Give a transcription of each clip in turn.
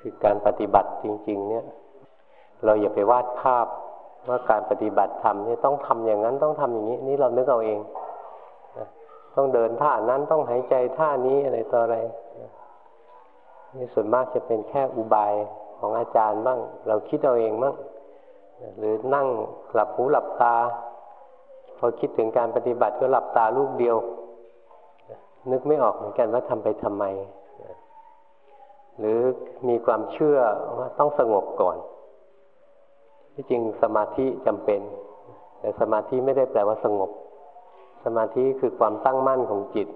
คือการปฏิบัติจริง ๆ เนี่ย เราอย่าไปวาดภาพว่าการปฏิบัติธรรมนี่ต้องทำอย่างนั้นต้องทำอย่างนี้ นี่เรานึกเอาเองต้องเดินท่านั้นต้องหายใจท่านี้อะไรต่ออะไรนี่ส่วนมากจะเป็นแค่อุบายของอาจารย์บ้าง เราคิดเอาเองบ้างหรือนั่งหลับหูหลับตา พอคิดถึงการปฏิบัติก็หลับตาลูกเดียว นึกไม่ออกเหมือนกันว่าทำไปทำไม หรือมีความเชื่อว่าต้องสงบก่อน ที่จริงสมาธิจำเป็น แต่สมาธิไม่ได้แปลว่าสงบ สมาธิคือความตั้งมั่นของจิต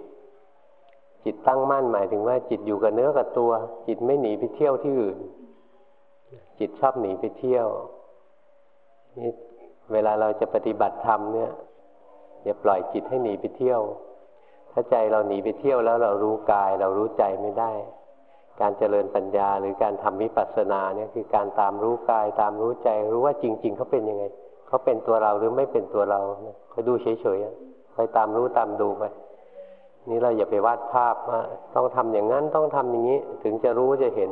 จิตตั้งมั่นหมายถึงว่าจิตอยู่กับเนื้อกับตัว จิตไม่หนีไปเที่ยวที่อื่น จิตชอบหนีไปเที่ยวนี่เวลาเราจะปฏิบัติธรรมเนี่ยอย่าปล่อยจิตให้หนีไปเที่ยว ถ้าใจเราหนีไปเที่ยวแล้วเรารู้กาย เรารู้ใจไม่ได้ การเจริญปัญญาหรือการทำวิปัสสนาเนี่ยคือการตามรู้กายตามรู้ใจรู้ว่าจริง ๆเขาเป็นยังไงเขาเป็นตัวเราหรือไม่เป็นตัวเราคอยดูเฉยๆคอยตามรู้ตามดูไปนี่เราอย่าไปวาดภาพว่าต้องทำอย่างนั้นต้องทำอย่างนี้ ถึงจะรู้จะเห็น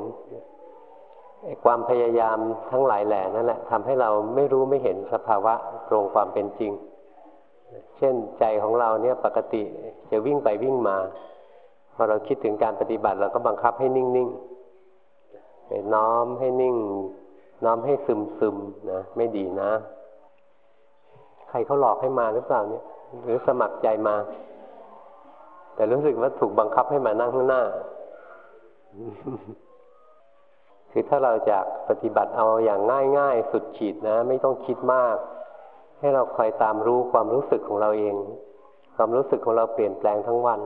ความพยายามทั้งหลายแหล่นั่นแหละทำให้เราไม่รู้ไม่เห็นสภาวะตรงความเป็นจริง เช่นใจของเราเนี่ยปกติจะวิ่งไปวิ่งมา อเราคิดถึงการปฏิบัติเราก็บังคับให้นิ่งๆไปน้อมให้นิ่ง น้อมให้ซึมซึมนะไม่ดีนะ ใครเขาหลอกให้มาหรือเปล่าเนี่ย หรือสมัครใจมา แต่รู้สึกว่าถูกบังคับให้มานั่งข้างหน้า คือถ้าเราจะปฏิบัติเอาอย่างง่ายๆ สุดขีดนะ ไม่ต้องคิดมาก ให้เราคอยตามรู้ความรู้สึกของเราเอง ความรู้สึกของเราเปลี่ยนแปลงทั้งวัน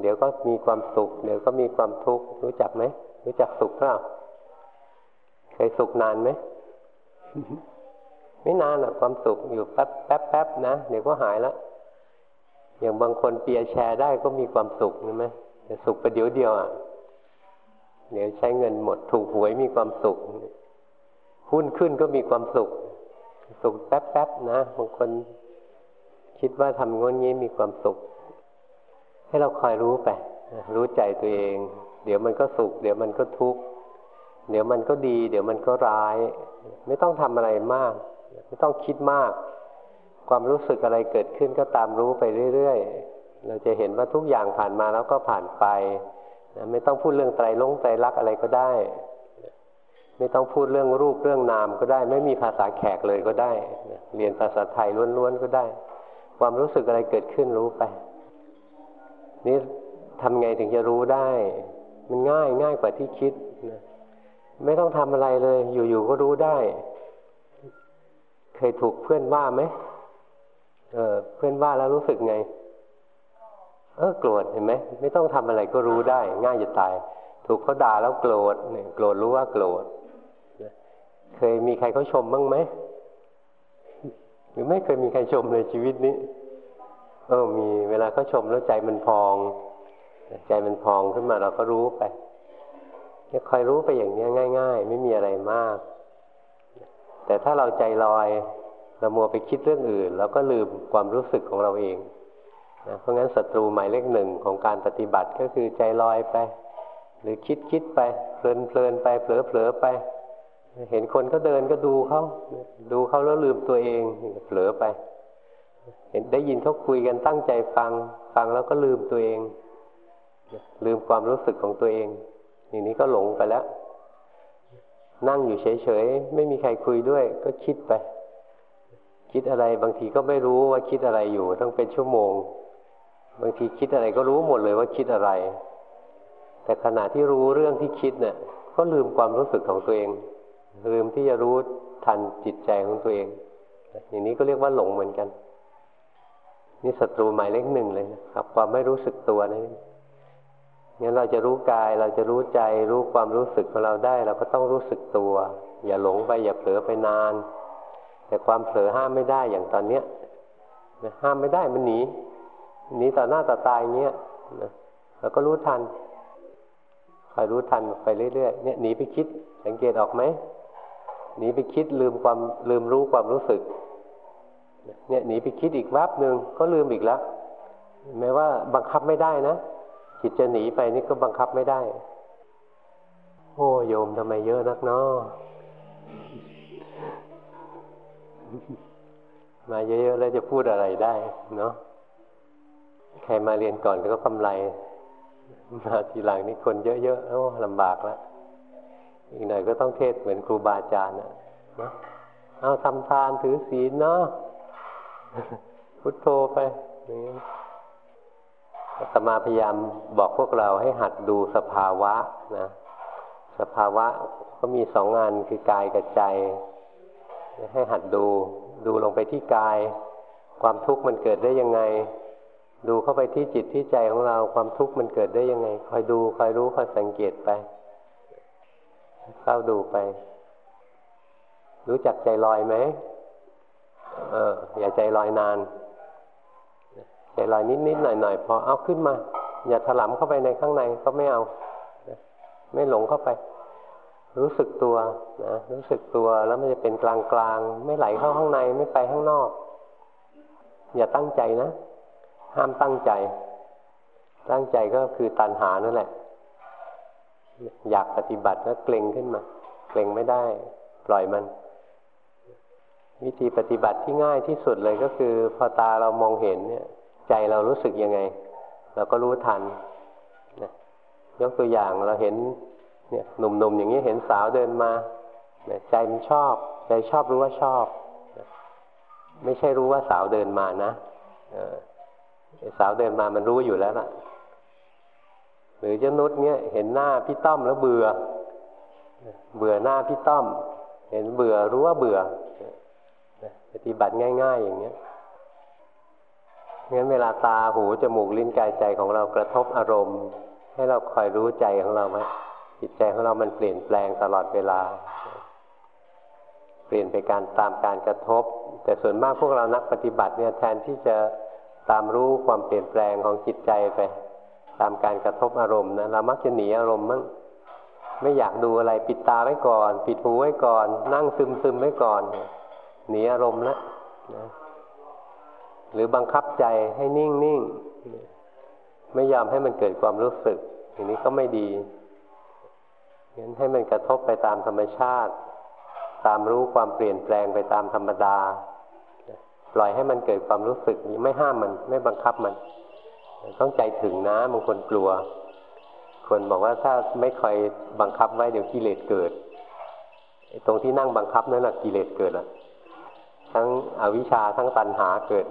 เดี๋ยวก็มีความสุข เดี๋ยวก็มีความทุกข์รู้จักไหมรู้จักสุขเปล่าเคยสุขนานไหมไม่นานหรอกความสุขอยู่แป๊บแป๊บแป๊บนะเดี๋ยวก็หายล้วอย่างบางคนเปียแชร์ได้ก็มีความสุขใช่ไหมแต่สุขประเดี๋ยวเดียวอะเดี๋ยวใช้เงินหมดถูกหวยมีความสุขหุ้นขึ้นก็มีความสุข สุขแป๊บๆนะบางคนคิดว่าทำงนงี้มีความสุข ให้เราคอยรู้ไปรู้ใจตัวเอง เดี๋ยวมันก็สุข เดี๋ยวมันก็ทุกข์เดี๋ยวมันก็ดี เดี๋ยวมันก็ร้าย ไม่ต้องทำอะไรมาก ไม่ต้องคิดมาก ความรู้สึกอะไรเกิดขึ้นก็ตามรู้ไปเรื่อยๆ เราจะเห็นว่าทุกอย่างผ่านมาแล้วก็ผ่านไปไม่ต้องพูดเรื่องไตรลงไตรลักอะไรก็ได้ ไม่ต้องพูดเรื่องรูปเรื่องนามก็ได้ ไม่มีภาษาแขกเลยก็ได้ เรียนภาษาไทยล้วนๆก็ได้ ความรู้สึกอะไรเกิดขึ้นรู้ไป นี่ทำไงถึงจะรู้ได้ มันง่ายง่ายกว่าที่คิดนะไม่ต้องทำอะไรเลย อยู่ๆก็รู้ได้ เคยถูกเพื่อนว่าไหมเออเพื่อนว่าแล้วรู้สึกไง เออโกรธเห็นไหมไม่ต้องทำอะไรก็รู้ได้ ง่ายจะตาย ถูกเขาด่าแล้วโกรธเนี่ยโกรธรู้ว่าโกรธเคยมีใครเขาชมบ้างไหมหรือไม่เคยมีใครชมในชีวิตนี้ เออมีเวลาเขาชมแล้วใจมันพอง ใจมันพองขึ้นมาเราก็รู้ไปคอยรู้ไปอย่างนี้ง่าย ๆ ไม่มีอะไรมาก แต่ถ้าเราใจลอยเรามัวไปคิดเรื่องอื่นเราก็ลืมความรู้สึกของเราเองนะเพราะงั้นศัตรูหมายเลขหนึ่งของการปฏิบัติก็คือใจลอยไป หรือคิดคิดไป เพลินเพลินไปเผลอเผลอไป เห็นคนก็เดินก็ดูเขาดูเขาแล้วลืมตัวเองเผลอไป เห็นได้ยินเขาคุยกันตั้งใจฟัง ฟังแล้วก็ลืมตัวเอง ลืมความรู้สึกของตัวเอง อย่างนี้ก็หลงไปแล้ว นั่งอยู่เฉยๆ ไม่มีใครคุยด้วย ก็คิดไป คิดอะไรบางทีก็ไม่รู้ว่าคิดอะไรอยู่ต้องเป็นชั่วโมง บางทีคิดอะไรก็รู้หมดเลยว่าคิดอะไร แต่ขณะที่รู้เรื่องที่คิดเนี่ยก็ลืมความรู้สึกของตัวเอง ลืมที่จะรู้ทันจิตใจของตัวเอง อย่างนี้ก็เรียกว่าหลงเหมือนกัน นี่ศัตรูหมายเลขหนึ่งเลยครับความไม่รู้สึกตัวนี่งั้นเราจะรู้กายเราจะรู้ใจรู้ความรู้สึกของเราได้ เราก็ต้องรู้สึกตัว อย่าหลงไปอย่าเผลอไปนาน แต่ความเผลอห้ามไม่ได้อย่างตอนเนี้ยห้ามไม่ได้มันหนีหนีต่อหน้าต่อตายเงี้ยเราก็รู้ทันคอยรู้ทันไปเรื่อยๆเนี่ยหนีไปคิดสังเกตออกไหมหนีไปคิดลืมความลืมรู้ความรู้สึก เนี่ยหนีไปคิดอีกแวบหนึ่งก็ลืมอีกแล้วแม้ว่าบังคับไม่ได้นะจิตจะหนีไปนี่ก็บังคับไม่ได้ โอ้โยมทำไมเยอะนักเนาะมาเยอะๆแล้วจะพูดอะไรได้ เนาะใครมาเรียนก่อนก็กำไรมาทีหลังนี่คนเยอะๆโอ้ลำบากแล้วอีกหน่อยก็ต้องเทศเหมือนครูบาอาจารย์นะเอาทำทานถือศีลเนาะ พุทโธไปนี่สมาพยายามบอกพวกเราให้หัดดูสภาวะนะ สภาวะก็มีสองงานคือกายกับใจ ให้หัดดูดูลงไปที่กาย ความทุกข์มันเกิดได้ยังไง ดูเข้าไปที่จิตที่ใจของเราความทุกข์มันเกิดได้ยังไง คอยดูคอยรู้คอยสังเกตไปเฝ้าดูไป รู้จักใจลอยไหม เอออย่าใจลอยนาน ใจลอยนิดๆหน่อยๆพอเอาขึ้นมา อย่าถลำเข้าไปในข้างในก็ไม่เอา ไม่หลงเข้าไป รู้สึกตัวนะรู้สึกตัวแล้วมันจะเป็นกลางๆ ไม่ไหลเข้าข้างในไม่ไปข้างนอก อย่าตั้งใจนะ ห้ามตั้งใจ ตั้งใจก็คือตัณหานั่นแหละ อยากปฏิบัติแล้วเกรงขึ้นมา เกรงไม่ได้ ปล่อยมัน วิธีปฏิบัติที่ง่ายที่สุดเลยก็คือ พอตาเรามองเห็นเนี่ย ใจเรารู้สึกยังไง เราก็รู้ทันนะยกตัวอย่างเราเห็นเนี่ยหนุ่มๆอย่างนี้เห็นสาวเดินมาใจมันชอบ ใจชอบรู้ว่าชอบ ไม่ใช่รู้ว่าสาวเดินมานะสาวเดินมามันรู้อยู่แล้วล่ะ หรือเจ้านุชเนี่ยเห็นหน้าพี่ต้อมแล้วเบื่อ เบื่อหน้าพี่ต้อม เห็นเบื่อรู้ว่าเบื่อ ปฏิบัติง่าย ๆ อย่างเนี้ยงั้นเวลาตาหูจมูกลิ้นกายใจของเรากระทบอารมณ์ ให้เราคอยรู้ใจของเราไหมจิตใจของเรามันเปลี่ยนแปลงตลอดเวลา เปลี่ยนไปการตามการกระทบ แต่ส่วนมากพวกเรานักปฏิบัติเนี่ยแทนที่จะตามรู้ความเปลี่ยนแปลงของจิตใจไป ตามการกระทบอารมณ์นะเรามักจะหนีอารมณ์มั้งไม่อยากดูอะไรปิดตาไว้ก่อน ปิดหูไว้ก่อน นั่งซึมซึมไว้ก่อน หนีอารมณ์แล้วนะหรือบังคับใจให้นิ่งนิ่งไม่ยอมให้มันเกิดความรู้สึก อย่างนี้ก็ไม่ดีงั้นให้มันกระทบไปตามธรรมชาติ ตามรู้ความเปลี่ยนแปลงไปตามธรรมดา ปล่อยให้มันเกิดความรู้สึกนี้ไม่ห้ามมัน ไม่บังคับมัน ต้องใจถึงนะบางคนกลัว คนบอกว่าถ้าไม่คอยบังคับไว้เดี๋ยวกิเลสเกิดตรงที่นั่งบังคับนั่นแหละกิเลสเกิดอะ ทั้งอวิชชาทั้งตัณหาเกิด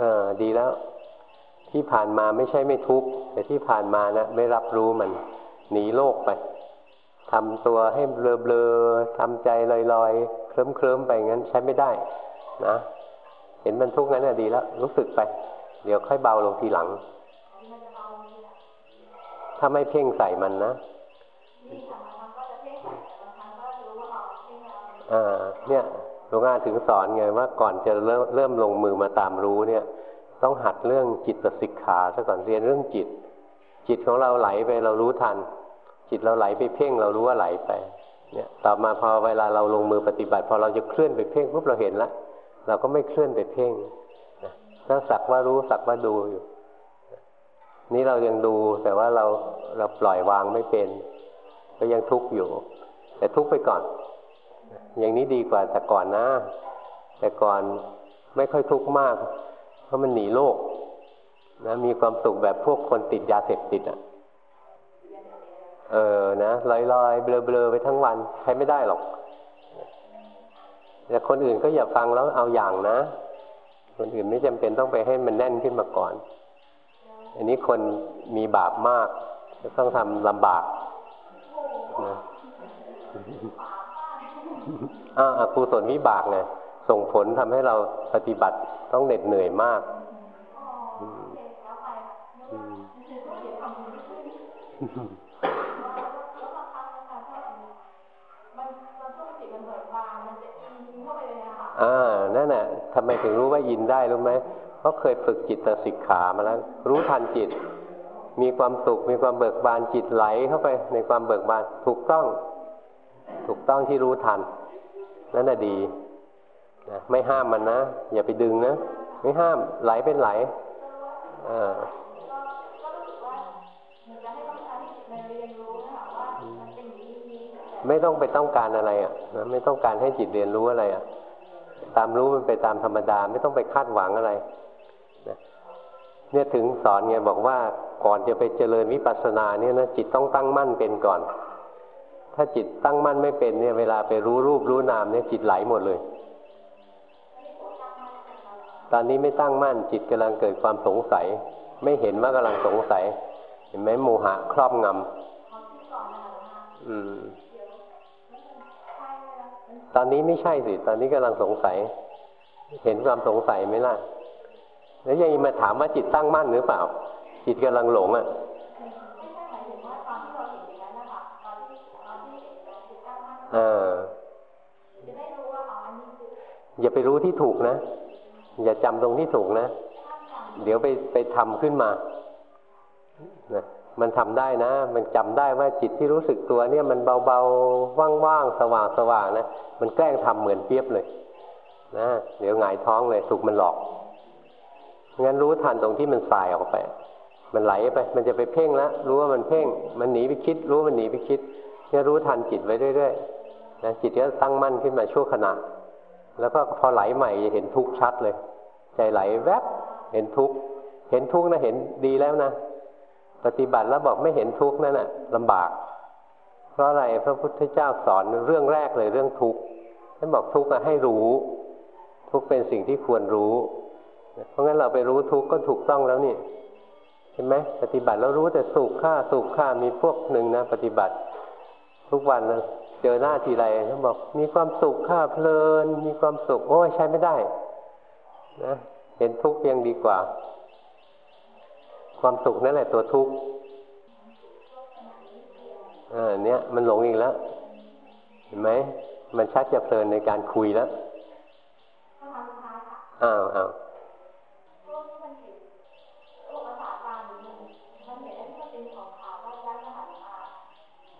เออดีแล้ว ที่ผ่านมาไม่ใช่ไม่ทุกข์แต่ที่ผ่านมานะไม่รับรู้มัน หนีโลกไปทำตัวให้เบลอๆทำใจลอยๆ เคลิ้มๆไปงั้นใช้ไม่ได้ นะ เห็นมันทุกข์นั้นนะดีแล้ว รู้สึกไป เดี๋ยวค่อยเบาลงทีหลัง ถ้าไม่เพ่งใส่มันนะอ่าเนี่ยหลวงอาถึงสอนไงว่าก่อนจะเริ่มเริ่มลงมือมาตามรู้เนี่ย ต้องหัดเรื่องจิตสิกขาซะก่อนเรียนเรื่องจิต จิตของเราไหลไปเรารู้ทัน จิตเราไหลไปเพ่งเรารู้ว่าไหลไป เนี่ยต่อมาพอเวลาเราลงมือปฏิบัติ พอเราจะเคลื่อนไปเพ่งปุ๊บเราเห็นแล้วเราก็ไม่เคลื่อนไปเพ่ง นะถ้าสักว่ารู้สักว่าดูอยู่ นี่เรายังดูแต่ว่าเราเราปล่อยวางไม่เป็น ก็ยังทุกข์อยู่ แต่ทุกข์ไปก่อน อย่างนี้ดีกว่าแต่ก่อนนะ แต่ก่อนไม่ค่อยทุกข์มาก เพราะมันหนีโลกนะมีความสุขแบบพวกคนติดยาเสพติดอะ เออนะลอยลอยเบลอเบลอไปทั้งวันใช้ไม่ได้หรอกแต่คนอื่นก็อย่าฟังแล้วเอาอย่างนะ คนอื่นไม่จำเป็นต้องไปให้มันแน่นขึ้นมาก่อน อันนี้คนมีบาปมากจะต้องทำลำบากนะอ่ากุศลวิบากไงส่งผลทำให้เราปฏิบัติต้องเหน็ดเหนื่อยมากอ่ อ่านั่นแหละทำไมถึงรู้ว่ายินได้รู้ไหมเพราะเคยฝึกจิตสิกขามาแล้ว รู้ทันจิต มีความสุขมีความเบิกบานจิตไหลเข้าไปในความเบิกบานถูกต้อง ถูกต้องที่รู้ทัน นั่นน่ะดีนะไม่ห้ามมันนะ อย่าไปดึงนะ ไม่ห้ามไหลเป็นไหลอ่าไม่ต้องไปต้องการอะไรอะนะไม่ต้องการให้จิตเรียนรู้อะไรอะ ตามรู้มันไปตามธรรมดาไม่ต้องไปคาดหวังอะไรเนี่ยถึงสอนไงบอกว่าก่อนจะไปเจริญวิปัสสนาเนี่ยนะจิตต้องตั้งมั่นเป็นก่อน ถ้าจิตตั้งมั่นไม่เป็นเนี่ย เวลาไปรู้รูปรู้นามเนี่ยจิตไหลหมดเลย ตอนนี้ไม่ตั้งมั่นจิตกำลังเกิดความสงสัย ไม่เห็นว่ากำลังสงสัย เห็นไหมโมหะครอบงำอืม ตอนนี้ไม่ใช่สิ ตอนนี้กำลังสงสัย เห็นความสงสัยไหมล่ะ แล้วยังมาถามว่าจิตตั้งมั่นหรือเปล่า จิตกำลังหลงอะเอออย่าไปรู้ที่ถูกนะ อย่าจำตรงที่ถูกนะ เดี๋ยวไปไปทำขึ้นมานะ มันทำได้นะ มันจำได้ว่าจิตที่รู้สึกตัวเนี่ยมันเบาๆ ว่างๆ สว่างๆนะ มันแกล้งทำเหมือนเปียบเลย นะ เดี๋ยวหงายท้องเลยถูกมันหลอก งั้นรู้ทันตรงที่มันสายออกไป มันไหลไป มันจะไปเพ่งแล้วรู้ว่ามันเพ่ง มันหนีไปคิด รู้มันหนีไปคิด เนี่ยรู้ทันจิตไว้เรื่อยๆ นะ จิตก็ตั้งมั่นขึ้นมาชั่วขณะ แล้วก็พอไหลใหม่จะเห็นทุกข์ชัดเลย ใจไหลแวบ เห็นทุกข์ เห็นทุกข์นะเห็นดีแล้วนะ ปฏิบัติแล้วบอกไม่เห็นทุกข์นั่นแหะลำบาก เพราะอะไรพระพุทธเจ้าสอนเรื่องแรกเลยเรื่องทุกข์ท่านบอกทุกข์ให้รู้ ทุกข์เป็นสิ่งที่ควรรู้ เพราะงั้นเราไปรู้ทุกข์ก็ถูกต้องแล้วนี่เห็นไหมปฏิบัติแล้วรู้แต่สุขค่าสุขค่ามีพวกหนึ่งนะ ปฏิบัติ ทุกวันนะเจอหน้าทีไรท่านบอกมีความสุขค่าเพลิน มีความสุขโอ้ยใช้ไม่ได้นะเห็นทุกข์ยังดีกว่า ความสุขนั่นแหละตัวทุกข์อ่าเนี้ยมันหลงอีกแล้ว เห็นไหม มันชักจะเพลินในการคุยแล้วอ้าวอ้าว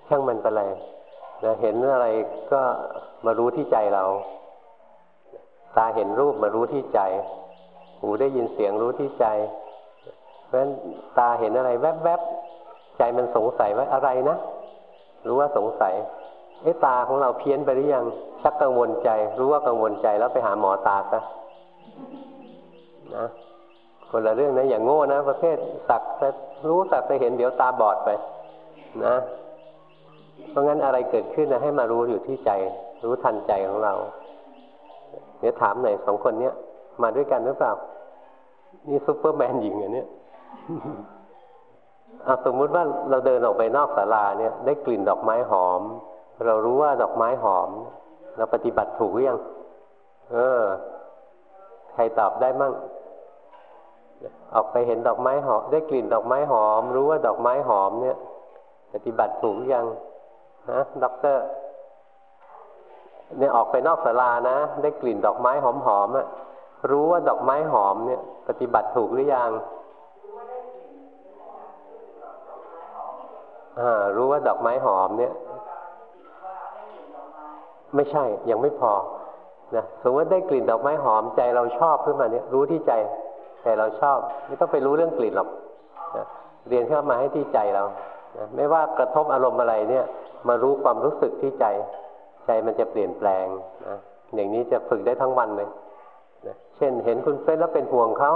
ช่างมันไปเลยนะเห็นอะไรก็มารู้ที่ใจเรา ตาเห็นรูปมารู้ที่ใจ หูได้ยินเสียงรู้ที่ใจ เพราะฉะนั้นตาเห็นอะไร แวบๆใจมันสงสัยว่าอะไรนะรู้ว่าสงสัยเอ๊ะตาของเราเพี้ยนไปหรือยังชักกังวลใจ รู้ว่ากังวลใจแล้วไปหาหมอตาซะนะคนละเรื่องนะอย่างโง่นะ ประเภทสักแต่รู้สักแต่เห็นเดี๋ยวตาบอดไป นะ เพราะงั้นอะไรเกิดขึ้นนะให้มารู้อยู่ที่ใจ รู้ทันใจของเราเดี๋ยวถามหน่อยสองคนเนี้ยมาด้วยกันหรือเปล่า นี่ซุปเปอร์แมนหญิงอันเนี้ย เอาสมมุติว่าเราเดินออกไปนอกศาลาเนี่ย ได้กลิ่นดอกไม้หอม เรารู้ว่าดอกไม้หอม เราปฏิบัติถูกหรือยัง เออ ใครตอบได้มั่ง ออกไปเห็นดอกไม้หอม ได้กลิ่นดอกไม้หอม รู้ว่าดอกไม้หอมเนี่ย ปฏิบัติถูกหรือยังฮะด็อกเตอร์เนี่ยออกไปนอกศาลานะ ได้กลิ่นดอกไม้หอมหอมอะรู้ว่าดอกไม้หอมเนี่ย ปฏิบัติถูกหรือยัง รู้ว่าดอกไม้หอมเนี่ย ไม่ใช่ยังไม่พอนะสมมติได้กลิ่นดอกไม้หอมใจเราชอบขึ้นมาเนี่ย รู้ที่ใจใจเราชอบ ไม่ต้องไปรู้เรื่องกลิ่นหรอกนะเรียนเข้ามาให้ที่ใจเรานะไม่ว่ากระทบอารมณ์อะไรเนี่ย มารู้ความรู้สึกที่ใจ ใจมันจะเปลี่ยนแปลงนะอย่างนี้จะฝึกได้ทั้งวันเลยนะเช่นเห็นคุณเฟสแล้วเป็นห่วงเขา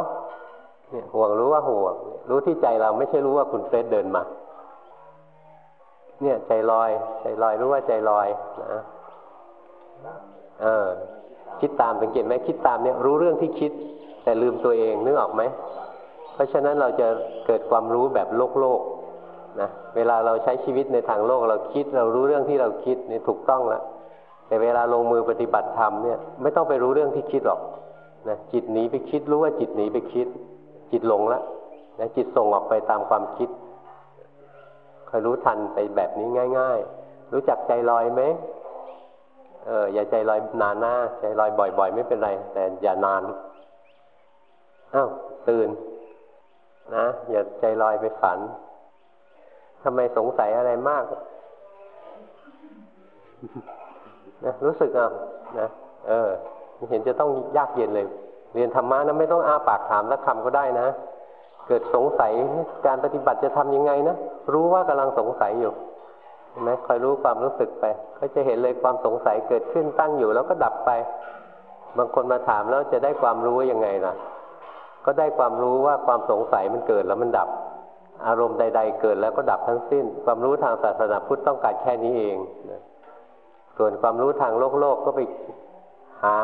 เนี่ยห่วงรู้ว่าห่วง รู้ที่ใจเราไม่ใช่รู้ว่าคุณเฟสเดินมา เนี่ยใจลอย ใจลอยรู้ว่าใจลอยนะเออ คิดตามสังเกตไหมคิดตามเนี่ยรู้เรื่องที่คิด แต่ลืมตัวเองนึกออกไหม เพราะฉะนั้นเราจะเกิดความรู้แบบโลกโลกนะเวลาเราใช้ชีวิตในทางโลกเราคิดเรารู้เรื่องที่เราคิดนี่ถูกต้องแล้วแต่เวลาลงมือปฏิบัติธรรมเนี่ยไม่ต้องไปรู้เรื่องที่คิดหรอกนะจิตหนีไปคิดรู้ว่าจิตหนีไปคิด จิตหลงแล้วนะจิตส่งออกไปตามความคิด คอยรู้ทันไปแบบนี้ง่าย ๆ รู้จักใจลอยไหมเอออย่าใจลอยนานหน้าใจลอยบ่อย ๆ ไม่เป็นไร แต่อย่านานอ้าวตื่น นะ อย่าใจลอยไปฝันทำไมสงสัยอะไรมากนะรู้สึกอะนะเออเห็นจะต้องยากเย็นเลย เรียนธรรมะนะไม่ต้องอ้าปากถามสักคำก็ได้นะ กิดสงสัยการปฏิบัติจะทํำยังไงนะ รู้ว่ากำลังสงสัยอยู่ไหมคอยรู้ความรู้สึกไป ก็จะเห็นเลยความสงสัยเกิดขึ้นตั้งอยู่แล้วก็ดับไป บางคนมาถามแล้วจะได้ความรู้ยังไงล่ะ ก็ได้ความรู้ว่าความสงสัยมันเกิดแล้วมันดับ อารมณ์ใด ๆ เกิดแล้วก็ดับทั้งสิ้น ความรู้ทางศาสนาพุทธต้องการแค่นี้เองส่วนความรู้ทางโลกโลกก็ไปหา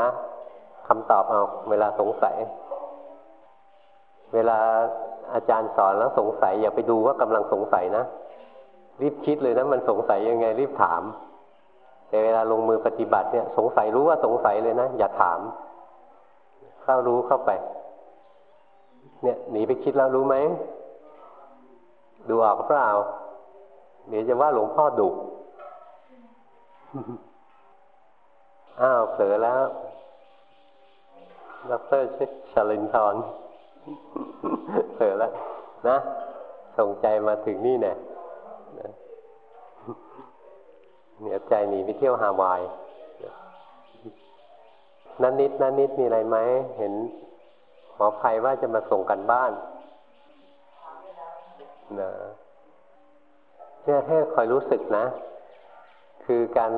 คำตอบเอา เวลาสงสัย เวลา อาจารย์สอนแล้วสงสัยอย่าไปดูว่ากำลังสงสัยนะ รีบคิดเลยนะมันสงสัยยังไง รีบถาม แต่เวลาลงมือปฏิบัติเนี่ย สงสัยรู้ว่าสงสัยเลยนะ อย่าถาม เข้ารู้เข้าไป เนี่ยหนีไปคิดแล้วรู้ไหมดูออกเปล่าเดี๋ยวจะว่าหลวงพ่อดุอ้าวเผลอแล้วดรชิชลินทร เผลอแล้วนะ ส่งใจมาถึงนี่เนี่ยเหนียวใจหนีไปเที่ยวฮาวายนันนิดนันนิดมีอะไรไหม เห็นหมอภัยว่าจะมาส่งกันบ้านนะเนี่ยให้คอยรู้สึกนะ คือการ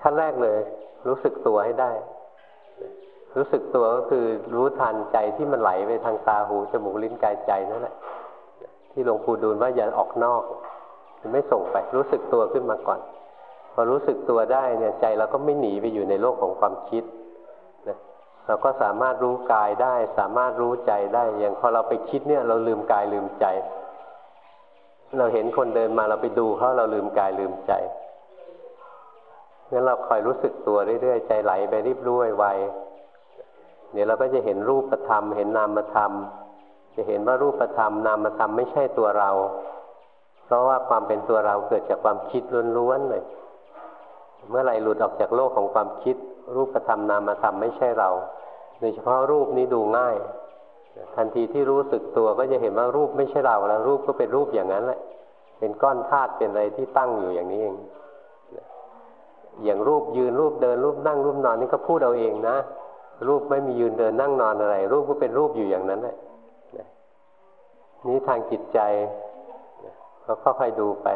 ขั้นแรกเลย รู้สึกตัวให้ได้ รู้สึกตัวก็คือรู้ทันใจที่มันไหลไปทางตาหูจมูกลิ้นกายใจนั่นแหละที่หลวงปู่ดูลว่าอย่าออกนอกไม่ส่งไป รู้สึกตัวขึ้นมาก่อน พอรู้สึกตัวได้เนี่ยใจเราก็ไม่หนีไปอยู่ในโลกของความคิดนะเราก็สามารถรู้กายได้ สามารถรู้ใจได้ อย่างพอเราไปคิดเนี่ยเราลืมกายลืมใจ เราเห็นคนเดินมาเราไปดูเขาเราลืมกายลืมใจงั้นเราคอยรู้สึกตัวเรื่อยๆใจไหลไปรีบรู้ไว เดี๋ยวเราก็จะเห็นรูปธรรม เห็นนามธรรม จะเห็นว่ารูปธรรมนามธรรมไม่ใช่ตัวเรา เพราะว่าความเป็นตัวเราเกิดจากความคิดล้วนๆเลย เมื่อไหร่หลุดออกจากโลกของความคิด รูปธรรมนามธรรมไม่ใช่เรา โดยเฉพาะรูปนี้ดูง่าย ทันทีที่รู้สึกตัวก็จะเห็นว่ารูปไม่ใช่เราแล้วรูปก็เป็นรูปอย่างนั้นแหละ เป็นก้อนธาตุเป็นอะไรที่ตั้งอยู่อย่างนี้เองอย่างรูปยืนรูปเดินรูปนั่งรูปนอนนี่ก็พูดเอาเองนะ รูปไม่มียืนเดินนั่งนอนอะไร รูปก็เป็นรูปอยู่อย่างนั้นแหละนี้ทางจิตใจก็ค่อยๆดูไป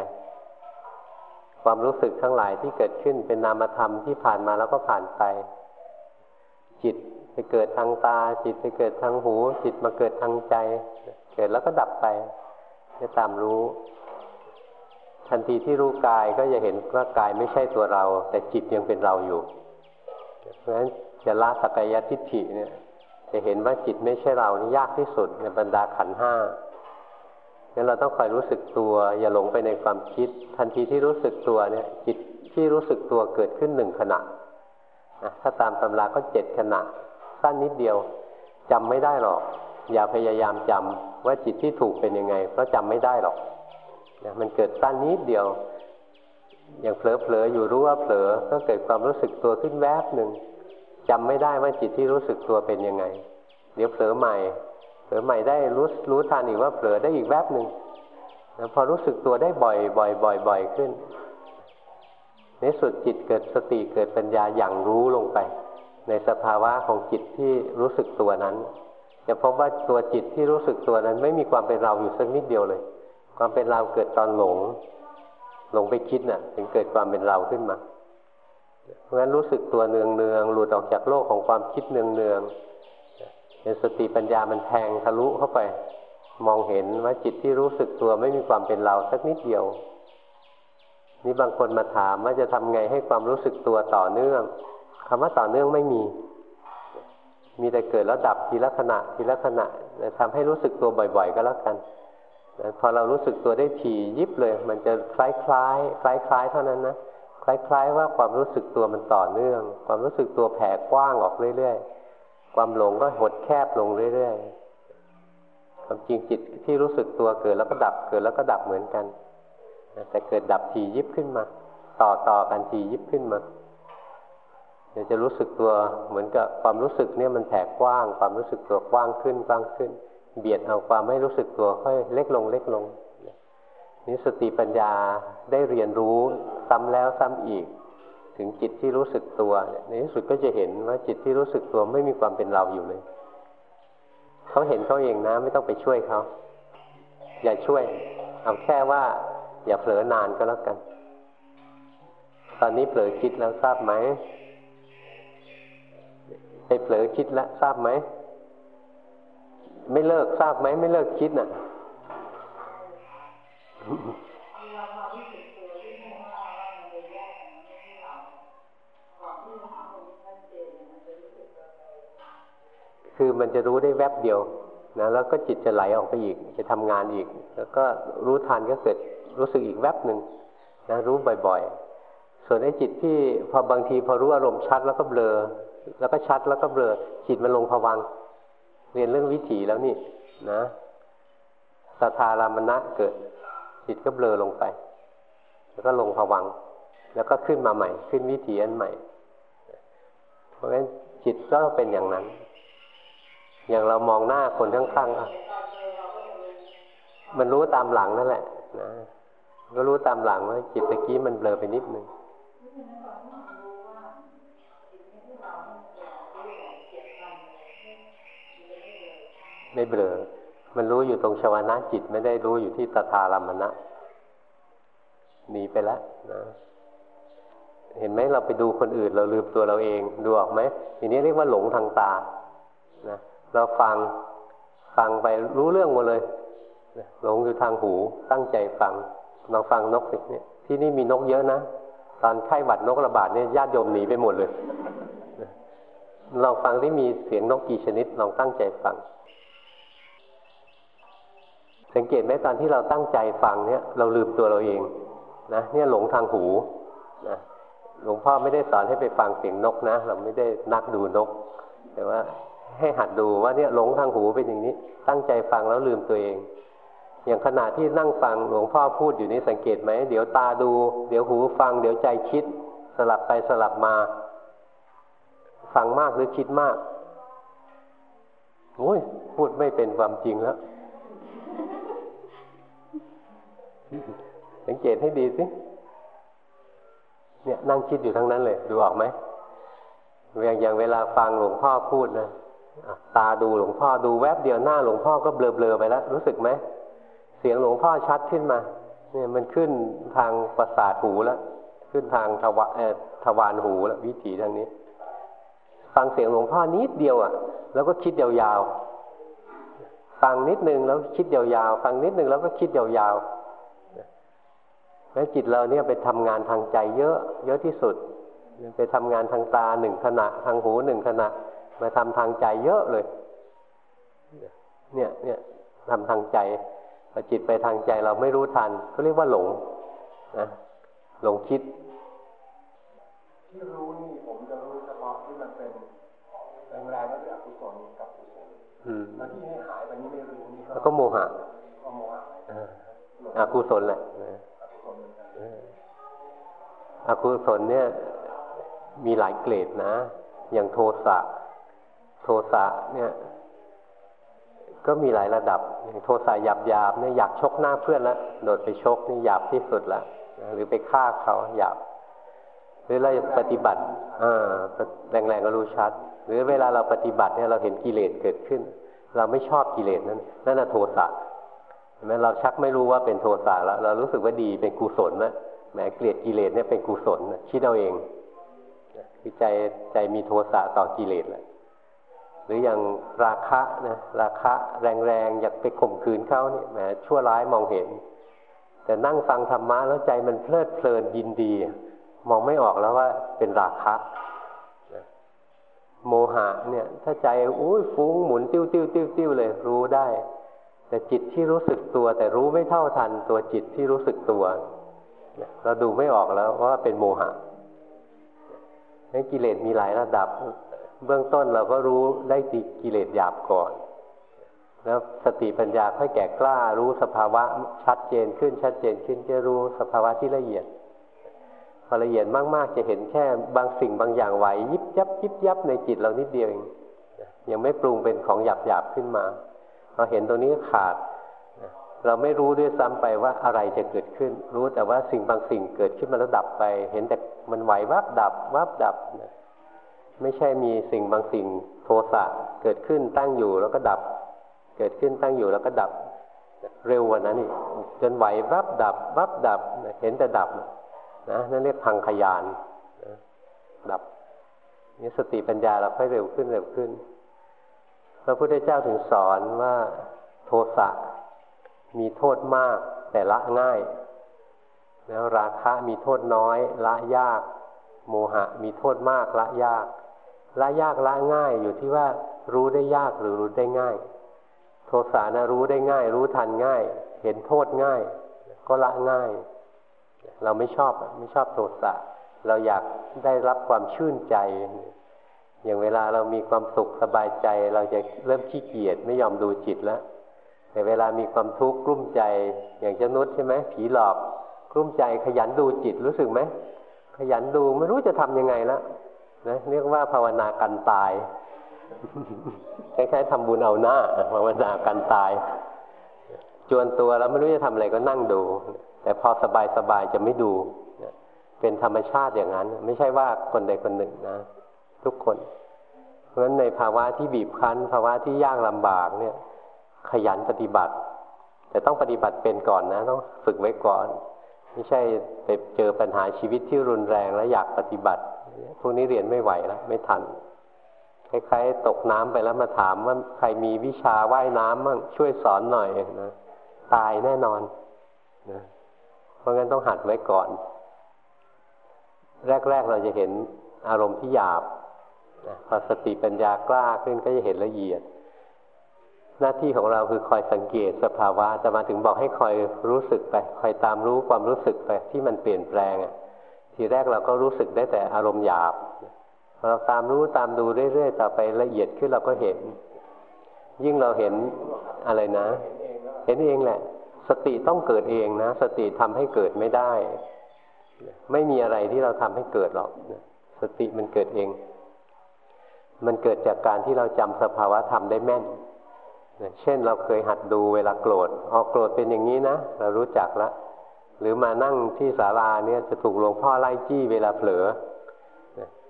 ความรู้สึกทั้งหลายที่เกิดขึ้นเป็นนามธรรมที่ผ่านมาแล้วก็ผ่านไป จิตไปเกิดทางตา จิตไปเกิดทางหู จิตมาเกิดทางใจ เกิดแล้วก็ดับไปจะตามรู้ ทันทีที่รู้กายก็จะเห็นว่ากายไม่ใช่ตัวเรา แต่จิตยังเป็นเราอยู่ เพราะฉะนั้น จะละสักยทิฏฐิเนี่ย จะเห็นว่าจิตไม่ใช่เรานี่ยากที่สุดในบรรดาขันห้างั้นเราต้องคอยรู้สึกตัว อย่าหลงไปในความคิด ทันทีที่รู้สึกตัวเนี่ยจิตที่รู้สึกตัวเกิดขึ้นหนึ่งขณะถ้าตามตำราก็เจ็ดขณะ สั้นนิดเดียวจำไม่ได้หรอก อย่าพยายามจำว่าจิตที่ถูกเป็นยังไง เพราะจำไม่ได้หรอกนะมันเกิดสั้นนิดเดียว อย่างเผลอๆอยู่รู้ว่าเผลอก็เกิดความรู้สึกตัวขึ้นแวบหนึ่ง จำไม่ได้ว่าจิตที่รู้สึกตัวเป็นยังไง เดี๋ยวเผลอใหม่ เผลอใหม่ได้รู้รู้ทันอีกว่าเผลอได้อีกแวบหนึ่งแล้วพอรู้สึกตัวได้บ่อยบ่อยบ่อยบ่อยขึ้น ในสุดจิตเกิดสติเกิดปัญญาอย่างรู้ลงไป ในสภาวะของจิตที่รู้สึกตัวนั้นจะพบว่าตัวจิตที่รู้สึกตัวนั้นไม่มีความเป็นเราอยู่สักนิดเดียวเลย ความเป็นเราเกิดตอนหลง หลงไปคิดน่ะ ถึงเกิดความเป็นเราขึ้นมา เพราะฉะนั้นรู้สึกตัวเนืองเนืองหลุดออกจากโลกของความคิดเนืองเนืองเห็นสติปัญญามันแทงทะลุเข้าไปมองเห็นว่าจิตที่รู้สึกตัวไม่มีความเป็นเราสักนิดเดียว นี่บางคนมาถามว่าจะทำไงให้ความรู้สึกตัวต่อเนื่องคำว่าต่อเนื่องไม่มี มีแต่เกิดแล้วดับทีละขณะทีละขณะทำให้รู้สึกตัวบ่อย ๆ ก็แล้วกันพอเรารู้สึกตัวได้ถี่ยิบเลย มันจะคล้ายคล้ายคล้ายคล้ายเท่านั้นนะ คล้ายคล้ายว่าความรู้สึกตัวมันต่อเนื่อง ความรู้สึกตัวแผ่กว้างออกเรื่อยๆ ความหลงก็หดแคบลงเรื่อยๆ ความจริงจิตที่รู้สึกตัวเกิดแล้วก็ดับเกิดแล้วก็ดับเหมือนกัน แต่เกิดดับถี่ยิบขึ้นมา ต่อต่อกันถี่ยิบขึ้นมาเดี๋ยวจะรู้สึกตัวเหมือนกับความรู้สึกเนี่ยมันแผ่กว้าง ความรู้สึกตัวกว้างขึ้นกว้างขึ้น เบียดเอาความไม่รู้สึกตัวค่อยเล็กลงเล็กลง นี่สติปัญญาได้เรียนรู้ซ้ำแล้วซ้ำอีก ถึงจิตที่รู้สึกตัวในที่สุดก็จะเห็นว่าจิตที่รู้สึกตัวไม่มีความเป็นเราอยู่เลยเขาเห็นเขาเองนะ ไม่ต้องไปช่วยเขาอย่าช่วย เอาแค่ว่า อย่าเผลอนานก็แล้วกัน ตอนนี้เผลอคิดแล้วทราบไหมไปเผลอคิดแล้วทราบไหมไม่เลิกทราบไหมไม่เลิกคิดน่ะ คือมันจะรู้ได้แวบเดียวนะแล้วก็จิตจะไหลออกไปอีก จะทำงานอีก แล้วก็รู้ทันก็เกิดรู้สึกอีกแวบหนึ่งนะรู้บ่อยๆ ส่วนไอ้จิตที่พอบางทีพอรู้อารมณ์ชัดแล้วก็เบลอ แล้วก็ชัดแล้วก็เบลอ จิตมันลงผวังเรียนเรื่องวิถีแล้วนี่นะสัทธารามณะเกิด จิตก็เบลอลงไป แล้วก็ลงผวัง แล้วก็ขึ้นมาใหม่ ขึ้นวิถีอันใหม่ เพราะฉะนั้นจิตก็เป็นอย่างนั้น อย่างเรามองหน้าคนข้างๆมันรู้ตามหลังนั่นแหละนะก็รู้ตามหลังว่าจิตตะกี้มันเบลอไปนิดนึงไม่เบลอ มันรู้อยู่ตรงชวนะจิตไม่ได้รู้อยู่ที่ตถาลัมณะหนีไปแล้วนะเห็นไหมเราไปดูคนอื่น เราลืมตัวเราเองดูออกไหมทีนี้เรียกว่าหลงทางตานะเราฟังฟังไปรู้เรื่องหมดเลยหลงอยู่ทางหูตั้งใจฟังลองฟังนกสิเนี่ยที่นี่มีนกเยอะนะตอนไข้หวัดนกระบาดเนี่ยญาติโยมหนีไปหมดเลยลองฟังที่มีเสียงนกกี่ชนิดลองตั้งใจฟัง สังเกตไหมตอนที่เราตั้งใจฟังเนี่ย เราลืมตัวเราเองนะเนี่ยหลงทางหูนะหลวงพ่อไม่ได้สอนให้ไปฟังเสียงนกนะ เราไม่ได้นักดูนก แต่ว่าให้หัดดูว่าเนี่ยหลงทางหูเป็นอย่างนี้ ตั้งใจฟังแล้วลืมตัวเอง อย่างขณะที่นั่งฟังหลวงพ่อพูดอยู่นี้สังเกตไหมเดี๋ยวตาดู เดี๋ยวหูฟัง เดี๋ยวใจคิด สลับไปสลับมา ฟังมากหรือคิดมากโอ้ยพูดไม่เป็นความจริงแล้ว สังเกตให้ดีสิเนี่ยนั่งคิดอยู่ทั้งนั้นเลย ดูออกไหมอย่างอย่างเวลาฟังหลวงพ่อพูดนะตาดูหลวงพ่อดูแวบเดียวหน้าหลวงพ่อก็เบลอๆไปแล้ว รู้สึกไหมเสียงหลวงพ่อชัดขึ้นมา เนี่ยมันขึ้นทางประสาทหูแล้วขึ้นทางทวาทวารหูแล้ววิถีทางนี้ ฟังเสียงหลวงพ่อนิดเดียวอะ แล้วก็คิดยาวๆฟังนิดนึงแล้วคิดยาวๆฟังนิดนึงแล้วก็คิดยาวๆ แล้วจิตเราเนี่ยไปทำงานทางใจเยอะ เยอะที่สุด ไปทำงานทางตาหนึ่งขณะ ทางหูหนึ่งขณะ มาทำทางใจเยอะเลย เนี่ยเนี่ยทำทางใจพอจิตไปทางใจเราไม่รู้ทันก็เรียกว่าหลงนะหลงคิด ที่รู้นี่ผมจะรู้เฉพาะที่มันเป็นแรงๆก็คืออกุศลกับกุศลแล้วที่ให้หายไปนี้ไม่รู้นี่แล้วก็โมหะก็โมหะอกุศลแหละ อกุศลเนี่ยมีหลายเกรดนะ อย่างโทสะ โทสะเนี่ย ก็มีหลายระดับ โทสะหยาบหยาบเนี่ยอยากชกหน้าเพื่อนแล้วโดดไปชกนี่หยาบที่สุดละหรือไปฆ่าเขาหยาบหรือเราปฏิบัติอ่าแรงๆก็รู้ชัด หรือเวลาเราปฏิบัติเนี่ยเราเห็นกิเลสเกิดขึ้น เราไม่ชอบกิเลสนั้นนั่นแหะโทสะเห็นไหมเราชักไม่รู้ว่าเป็นโทสะแล้ว เรารู้สึกว่าดีเป็นกุศลนะ แหมเกลียดกิเลสเนี่ยเป็นกุศลคิดเอาเองคือใจใจมีโทสะต่อกิเลสแหละหรืออย่างราคะนะราคะแรงๆอยากไปข่มขืนเขาเนี่ยแหมชั่วร้ายมองเห็น แต่นั่งฟังธรรมะแล้วใจมันเพลิดเพลินยินดี มองไม่ออกแล้วว่าเป็นราคะโมหะเนี่ย ถ้าใจอุ้ยฟุ้งหมุนติ้วติ้วติ้วติ้วเลยรู้ได้ แต่จิตที่รู้สึกตัว แต่รู้ไม่เท่าทันตัวจิตที่รู้สึกตัว เราดูไม่ออกแล้วว่าเป็นโมหะนั้นกิเลสมีหลายระดับ เบื้องต้นเราก็รู้ได้ติกิเลสหยาบก่อน แล้วสติปัญญาค่อยแก่กล้ารู้สภาวะชัดเจนขึ้นชัดเจนขึ้นจะรู้สภาวะที่ละเอียดพอละเอียดมากๆจะเห็นแค่บางสิ่งบางอย่างไหวยิบยับยิบยับในจิตเรานิดเดียวเองยังไม่ปรุงเป็นของหยาบหยาบขึ้นมาพอเห็นตรงนี้ขาด เราไม่รู้ด้วยซ้ำไปว่าอะไรจะเกิดขึ้น รู้แต่ว่าสิ่งบางสิ่งเกิดขึ้นมาแล้วดับไป เห็นแต่มันไหววับดับวับดับนะไม่ใช่มีสิ่งบางสิ่งโทสะเกิดขึ้นตั้งอยู่แล้วก็ดับ เกิดขึ้นตั้งอยู่แล้วก็ดับ เร็วกว่านั้นอีกจนไหววับดับวับดับเห็นแต่ดับนะนั่นเรียกพังขยานนะดับนี่สติปัญญาเราค่อยเร็วขึ้นเร็วขึ้นพระพุทธเจ้าถึงสอนว่าโทสะ มีโทษมากแต่ละง่าย แล้วราคะมีโทษน้อย ละยาก โมหะ มีโทษมากละยาก ละยากละง่ายอยู่ที่ว่ารู้ได้ยากหรือรู้ได้ง่าย โทสะนะรู้ได้ง่าย รู้ทันง่าย เห็นโทษง่าย ก็ละง่าย เราไม่ชอบไม่ชอบโทสะเราอยากได้รับความชื่นใจ อย่างเวลาเรามีความสุขสบายใจ เราจะเริ่มขี้เกียจไม่ยอมดูจิตแล้ว แต่เวลามีความทุกข์กลุ้มใจอย่างเจ้านุชใช่ไหมผีหลอกกลุ้มใจขยันดูจิตรู้สึกไหมขยันดูไม่รู้จะทํำยังไงแล้วนะเรียกว่าภาวนากันตายคล้ายๆทำบุญเอาหน้าภาวนากันตาย จวนตัวแล้วไม่รู้จะทำอะไรก็นั่งดู แต่พอสบายๆจะไม่ดูเป็นธรรมชาติอย่างนั้น ไม่ใช่ว่าคนใดคนหนึ่งนะ ทุกคน เพราะฉะนั้นในภาวะที่บีบคั้น ภาวะที่ยากลำบากเนี่ย ขยันปฏิบัติ แต่ต้องปฏิบัติเป็นก่อนนะ ต้องฝึกไว้ก่อน ไม่ใช่ไปเจอปัญหาชีวิตที่รุนแรงแล้วอยากปฏิบัติพวกนี้เรียนไม่ไหวแล้วไม่ทันคล้ายๆตกน้ำไปแล้วมาถามว่าใครมีวิชาว่ายน้ำมั่งช่วยสอนหน่อยนะตายแน่นอนนะเพราะงั้นต้องหัดไว้ก่อน แรกๆเราจะเห็นอารมณ์ที่หยาบพอสติปัญญากล้าขึ้นก็จะเห็นละเอียด หน้าที่ของเราคือคอยสังเกตสภาวะจะมาถึงบอกให้คอยรู้สึกไป คอยตามรู้ความรู้สึกไปที่มันเปลี่ยนแปลงทีแรกเราก็รู้สึกได้แต่อารมณ์หยาบเราตามรู้ตามดูเรื่อยๆต่อไปละเอียดขึ้นเราก็เห็น ยิ่งเราเห็นอะไรนะ เห็นเองแหละ สติต้องเกิดเองนะ สติทำให้เกิดไม่ได้ ไม่มีอะไรที่เราทำให้เกิดหรอกสติมันเกิดเอง มันเกิดจากการที่เราจำสภาวะธรรมได้แม่น เช่นเราเคยหัดดูเวลาโกรธอ๋อโกรธเป็นอย่างนี้นะ เรารู้จักละ หรือมานั่งที่ศาลาเนี่ยจะถูกหลวงพ่อไล่จี้เวลาเผลอ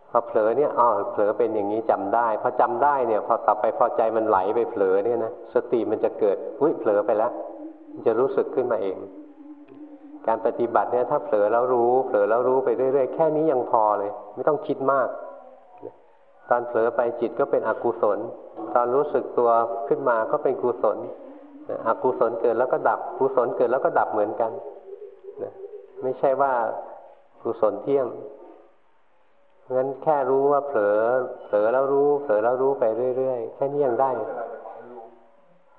พอเผลอเนี่ยอ๋อเผลอเป็นอย่างนี้จำได้พอจำได้เนี่ย พอต่อไปพอใจมันไหลไปเผลอเนี่ยนะสติมันจะเกิดอุ้ยเผลอไปแล้วมันจะรู้สึกขึ้นมาเอง การปฏิบัติเนี่ยถ้าเผลอแล้วรู้ เผลอแล้วรู้ไปเรื่อยๆแค่นี้ยังพอเลย ไม่ต้องคิดมาก ตอนเผลอไปจิตก็เป็นอกุศล ตอนรู้สึกตัวขึ้นมาก็เป็นกุศลอกุศลเกิดแล้วก็ดับ กุศลเกิดแล้วก็ดับเหมือนกันไม่ใช่ว่ากุศลเที่ยงงั้นแค่รู้ว่าเผลอ เผลอแล้วรู้ เผลอแล้วรู้ไปเรื่อยๆ แค่นี้ยังได้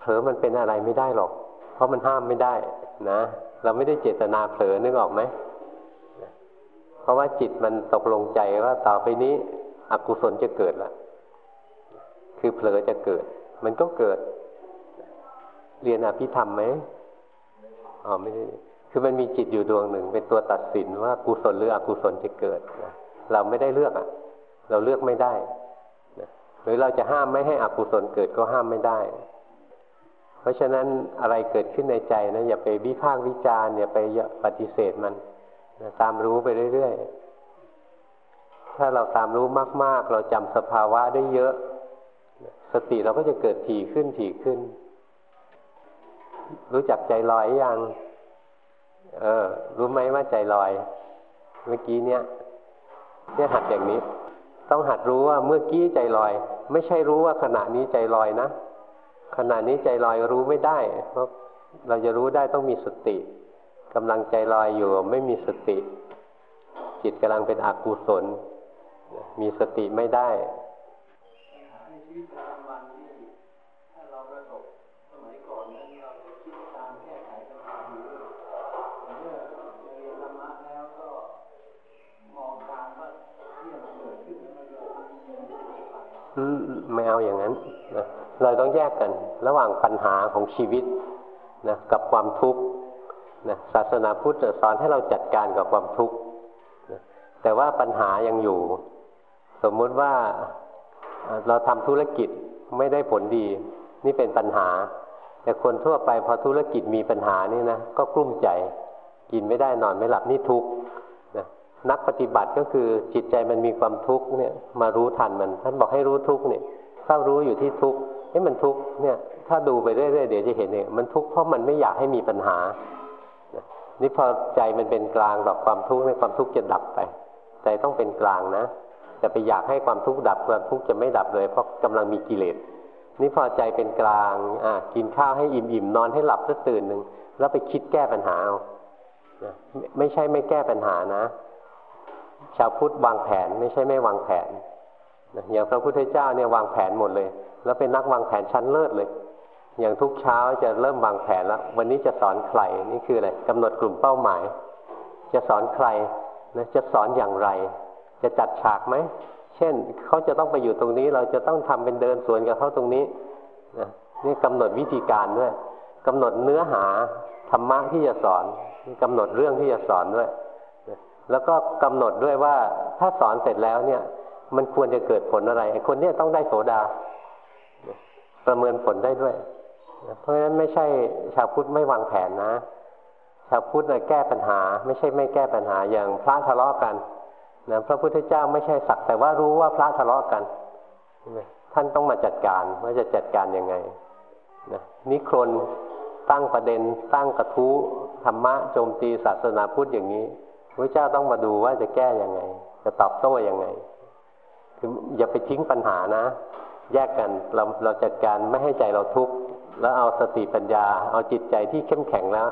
เผลอมันเป็นอะไรไม่ได้หรอก เพราะมันห้ามไม่ได้นะ เราไม่ได้เจตนาเผลอนึกออกไหม เพราะว่าจิตมันตกลงใจว่าต่อไปนี้ อกุศลจะเกิดละคือเผลอจะเกิด มันก็เกิด เรียนอภิธรรมไหมอ๋อไม่ได้คือมันมีจิตอยู่ดวงหนึ่ง เป็นตัวตัดสินว่ากุศลหรืออกุศลจะเกิดนะเราไม่ได้เลือกอะ เราเลือกไม่ได้นะหรือเราจะห้ามไม่ให้อกุศลเกิดก็ห้ามไม่ได้ เพราะฉะนั้นอะไรเกิดขึ้นในใจนะอย่าไปวิพากษ์วิจารณ์อย่าไปปฏิเสธมันนะตามรู้ไปเรื่อยๆ ถ้าเราตามรู้มาก ๆ เราจำสภาวะได้เยอะ สติเราก็จะเกิดถี่ขึ้นถี่ขึ้น รู้จักใจลอยยังเออ รู้ไหมว่าใจลอย เมื่อกี้เนี้ยเนี่ยหัดอย่างนี้ ต้องหัดรู้ว่าเมื่อกี้ใจลอย ไม่ใช่รู้ว่าขณะนี้ใจลอยนะขณะนี้ใจลอยรู้ไม่ได้ เพราะเราจะรู้ได้ต้องมีสติกำลังใจลอยอยู่ไม่มีสติ จิตกำลังเป็นอกุศล มีสติไม่ได้ไม่เอาอย่างนั้นนะเราต้องแยกกัน ระหว่างปัญหาของชีวิตนะกับความทุกข์นะศาสนาพุทธสอนให้เราจัดการกับความทุกข์นะแต่ว่าปัญหายังอยู่ส มมุติว่าเราทำธุรกิจไม่ได้ผลดี นี่เป็นปัญหา แต่คนทั่วไปพอธุรกิจมีปัญหานี่นะก็กลุ้มใจ กินไม่ได้นอนไม่หลับนี่ทุกข์นะนักปฏิบัติก็คือจิตใจมันมีความทุกข์เนี่ยมารู้ทันมัน ท่านบอกให้รู้ทุกข์เนี่ยเฝ้ารู้อยู่ที่ทุกข์นี่มันทุกข์เนี่ย ถ้าดูไปเรื่อยๆเดี๋ยวจะเห็นเองมันทุกข์เพราะมันไม่อยากให้มีปัญหานี่พอใจมันเป็นกลางดอความทุกข์ในความทุกข์จะดับไป ใจต้องเป็นกลางนะ จะไปอยากให้ความทุกข์ดับความทุกข์จะไม่ดับเลย เพราะกำลังมีกิเลสนี่พอใจเป็นกลางอ่ากินข้าวให้อิ่มๆนอนให้หลับสักตื่นหนึ่งแล้วไปคิดแก้ปัญหาเอาไม่ใช่ไม่แก้ปัญหานะ ชาวพุทธวางแผนไม่ใช่ไม่วางแผนอย่างพระพุทธเจ้าเนี่ยวางแผนหมดเลย แล้วเป็นนักวางแผนชั้นเลิศเลย อย่างทุกเช้าจะเริ่มวางแผนแล้ว วันนี้จะสอนใครนี่คืออะไรกำหนดกลุ่มเป้าหมาย จะสอนใครนะจะสอนอย่างไร จะจัดฉากไหม เช่นเขาจะต้องไปอยู่ตรงนี้ เราจะต้องทำเป็นเดินสวนกับเขาตรงนี้นะนี่กำหนดวิธีการด้วยกำหนดเนื้อหาธรรมะที่จะสอนกำหนดเรื่องที่จะสอนด้วย แล้วก็กำหนดด้วยว่าถ้าสอนเสร็จแล้วเนี่ย มันควรจะเกิดผลอะไรไอ้คนเนี้ต้องได้โสดา ประเมินผลได้ด้วย เพราะฉะนั้นไม่ใช่ชาวพุทธไม่วางแผนนะ ชาวพุทธแก้ปัญหา ไม่ใช่ไม่แก้ปัญหาอย่างพระทะเลาะกัน นะพระพุทธเจ้าไม่ใช่สักแต่ว่ารู้ว่าพระทะเลาะกันท่านต้องมาจัดการว่าจะจัดการยังไงนะนิครนตั้งประเด็นตั้งกระทู้ธรรมะโจมตีศาสนาพุทธอย่างนี้พระเจ้าต้องมาดูว่าจะแก้ยังไง จะตอบโต้ยังไงคืออย่าไปทิ้งปัญหานะ แยกกันเราเราจัดการไม่ให้ใจเราทุกข์แล้วเอาสติปัญญา เอาจิตใจที่เข้มแข็งแล้ว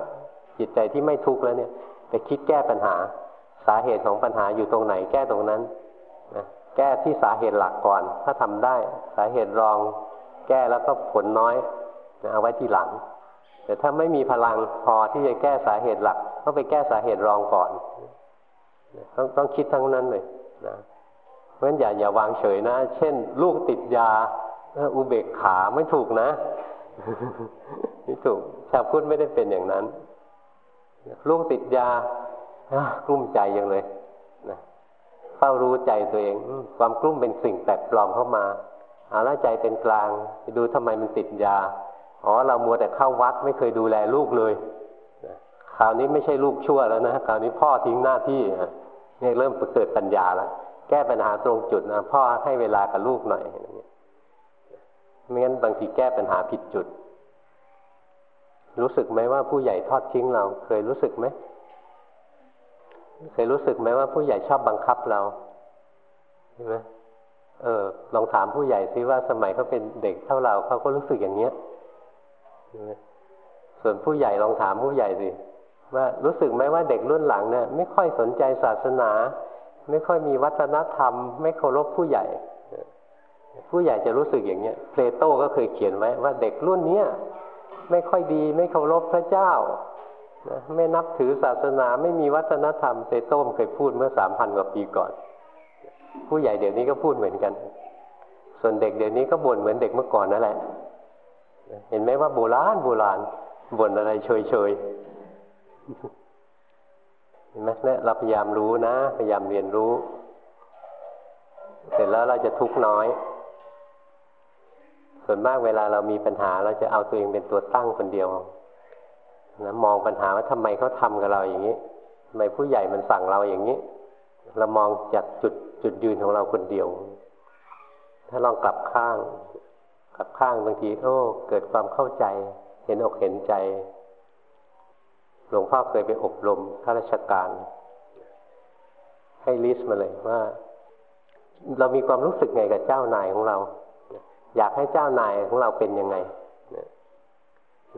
จิตใจที่ไม่ทุกข์แล้วเนี่ยไปคิดแก้ปัญหา สาเหตุของปัญหาอยู่ตรงไหนแก้ตรงนั้นนะแก้ที่สาเหตุหลักก่อน ถ้าทำได้สาเหตุรอง แก้แล้วก็ผลน้อยนะเอาไว้ที่หลัง แต่ถ้าไม่มีพลังพอที่จะแก้สาเหตุหลักก็ไปแก้สาเหตุรองก่อนต้องต้องคิดทั้งนั้นเลยนะเพราะฉะนั้นอย่าอย่าวางเฉยนะ เช่น ลูกติดยาอุเบกขาไม่ถูกนะไม่ถูกชาวพุทธไม่ได้เป็นอย่างนั้น ลูกติดยา กลุ้มใจยังเลยนะเฝ้ารู้ใจตัวเอง ความกลุ้มเป็นสิ่งแปลกปลอมเข้ามาเอาละใจเป็นกลางไปดูทำไมมันติดยาอ๋อเรามัวแต่เข้าวัดไม่เคยดูแลลูกเลยคราวนี้ไม่ใช่ลูกชั่วแล้วนะคราวนี้พ่อทิ้งหน้าที่นี่เริ่มเกิดปัญญาแล้วแก้ปัญหาตรงจุดนะพ่อให้เวลากับลูกหน่อยไม่งั้นบางทีแก้ปัญหาผิดจุด รู้สึกไหมว่าผู้ใหญ่ทอดทิ้งเราเคยรู้สึกไหม เคยรู้สึกไหมว่าผู้ใหญ่ชอบบังคับเราใช่ไหมเออ ลองถามผู้ใหญ่ซิว่าสมัยเขาเป็นเด็กเท่าเราเขาก็รู้สึกอย่างเนี้ยส่วนผู้ใหญ่ลองถามผู้ใหญ่สิว่ารู้สึกไหมว่าเด็กรุ่นหลังเนี่ยไม่ค่อยสนใจศาสนา ไม่ค่อยมีวัฒนธรรม ไม่เคารพผู้ใหญ่ ผู้ใหญ่จะรู้สึกอย่างเนี้ยเพลโตก็เคยเขียนไว้ว่าเด็กรุ่นเนี้ยไม่ค่อยดีไม่เคารพพระเจ้า นะไม่นับถือศาสนาไม่มีวัฒนธรรมเตโต้มเคยพูดเมื่อสามพันกว่าปีก่อน ผู้ใหญ่เดี๋ยวนี้ก็พูดเหมือนกัน ส่วนเด็กเดี๋ยวนี้ก็บ่นเหมือนเด็กเมื่อก่อนนั่นแหละ เห็นไหมว่าโบราณโบราณบ่นอะไรเฉยเฉยเห็นไหมเนี่ยเราพยายามรู้นะ พยายามเรียนรู้ เสร็จแล้วเราจะทุกข์น้อย ส่วนมากเวลาเรามีปัญหา เราจะเอาตัวเองเป็นตัวตั้งคนเดียว นะมองปัญหาว่าทำไมเขาทากับเราอย่างนี้ทำไมผู้ใหญ่มันสั่งเราอย่างนี้ เรามองจากจุดจุดยืนของเราคนเดียว ถ้าลองกลับข้าง กลับข้างบางทีโอ้เกิดความเข้าใจ เห็นอกเห็นใจ หลวงพ่อเคยไปอบรมข้าราชการ ให้ลิสต์มาเลยว่า เรามีความรู้สึกไงกับเจ้านายของเรา อยากให้เจ้านายของเราเป็นยังไง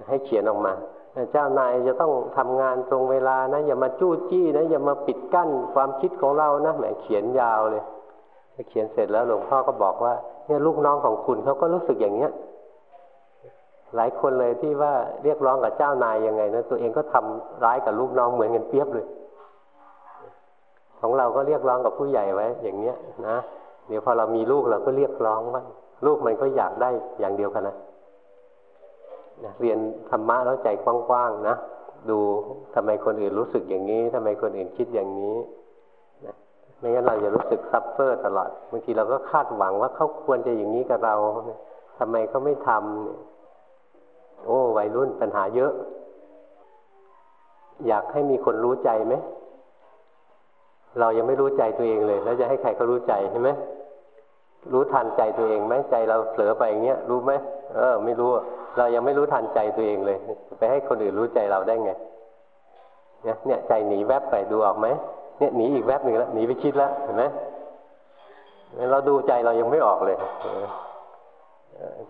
ให้เขียนออกมา เจ้านายจะต้องทำงานตรงเวลานะ อย่ามาจู้จี้นะ อย่ามาปิดกั้นความคิดของเรานะแหมเขียนยาวเลยเขียนเสร็จแล้วหลวงพ่อก็บอกว่าเนี่ยลูกน้องของคุณเขาก็รู้สึกอย่างเนี้ยหลายคนเลยที่ว่าเรียกร้องกับเจ้านายยังไงนะตัวเองก็ทำร้ายกับลูกน้องเหมือนกันเปียบเลย ของเราก็เรียกร้องกับผู้ใหญ่ไว้ อย่างเนี้ยนะเดี๋ยวพอเรามีลูกเราก็เรียกร้องว่าลูกมันก็อยากได้อย่างเดียวกันนะ นะเรียนธรรมะแล้วใจกว้างๆนะดูทำไมคนอื่นรู้สึกอย่างนี้ทำไมคนอื่นคิดอย่างนี้นะไม่งั้นเราจะรู้สึกซับเฟอร์ตลอดบางทีเราก็คาดหวังว่าเขาควรจะอย่างนี้กับเราทำไมเขาไม่ทำโอ้วัยรุ่นปัญหาเยอะ อยากให้มีคนรู้ใจไหมเรายังไม่รู้ใจตัวเองเลย แล้วจะให้ใครเขารู้ใจใช่ไหมรู้ทันใจตัวเองไหมใจเราเผลอไปอย่างเงี้ยรู้ไหม เออ ไม่รู้ เรายังไม่รู้ทันใจตัวเองเลย ไปให้คนอื่นรู้ใจเราได้ไงเนี่ยเนี่ยใจหนีแวบไปดูออกไหมเนี่ยหนีอีกแวบหนึ่งแล้วหนีไปคิดแล้วเห็นไหมเราดูใจเรายังไม่ออกเลย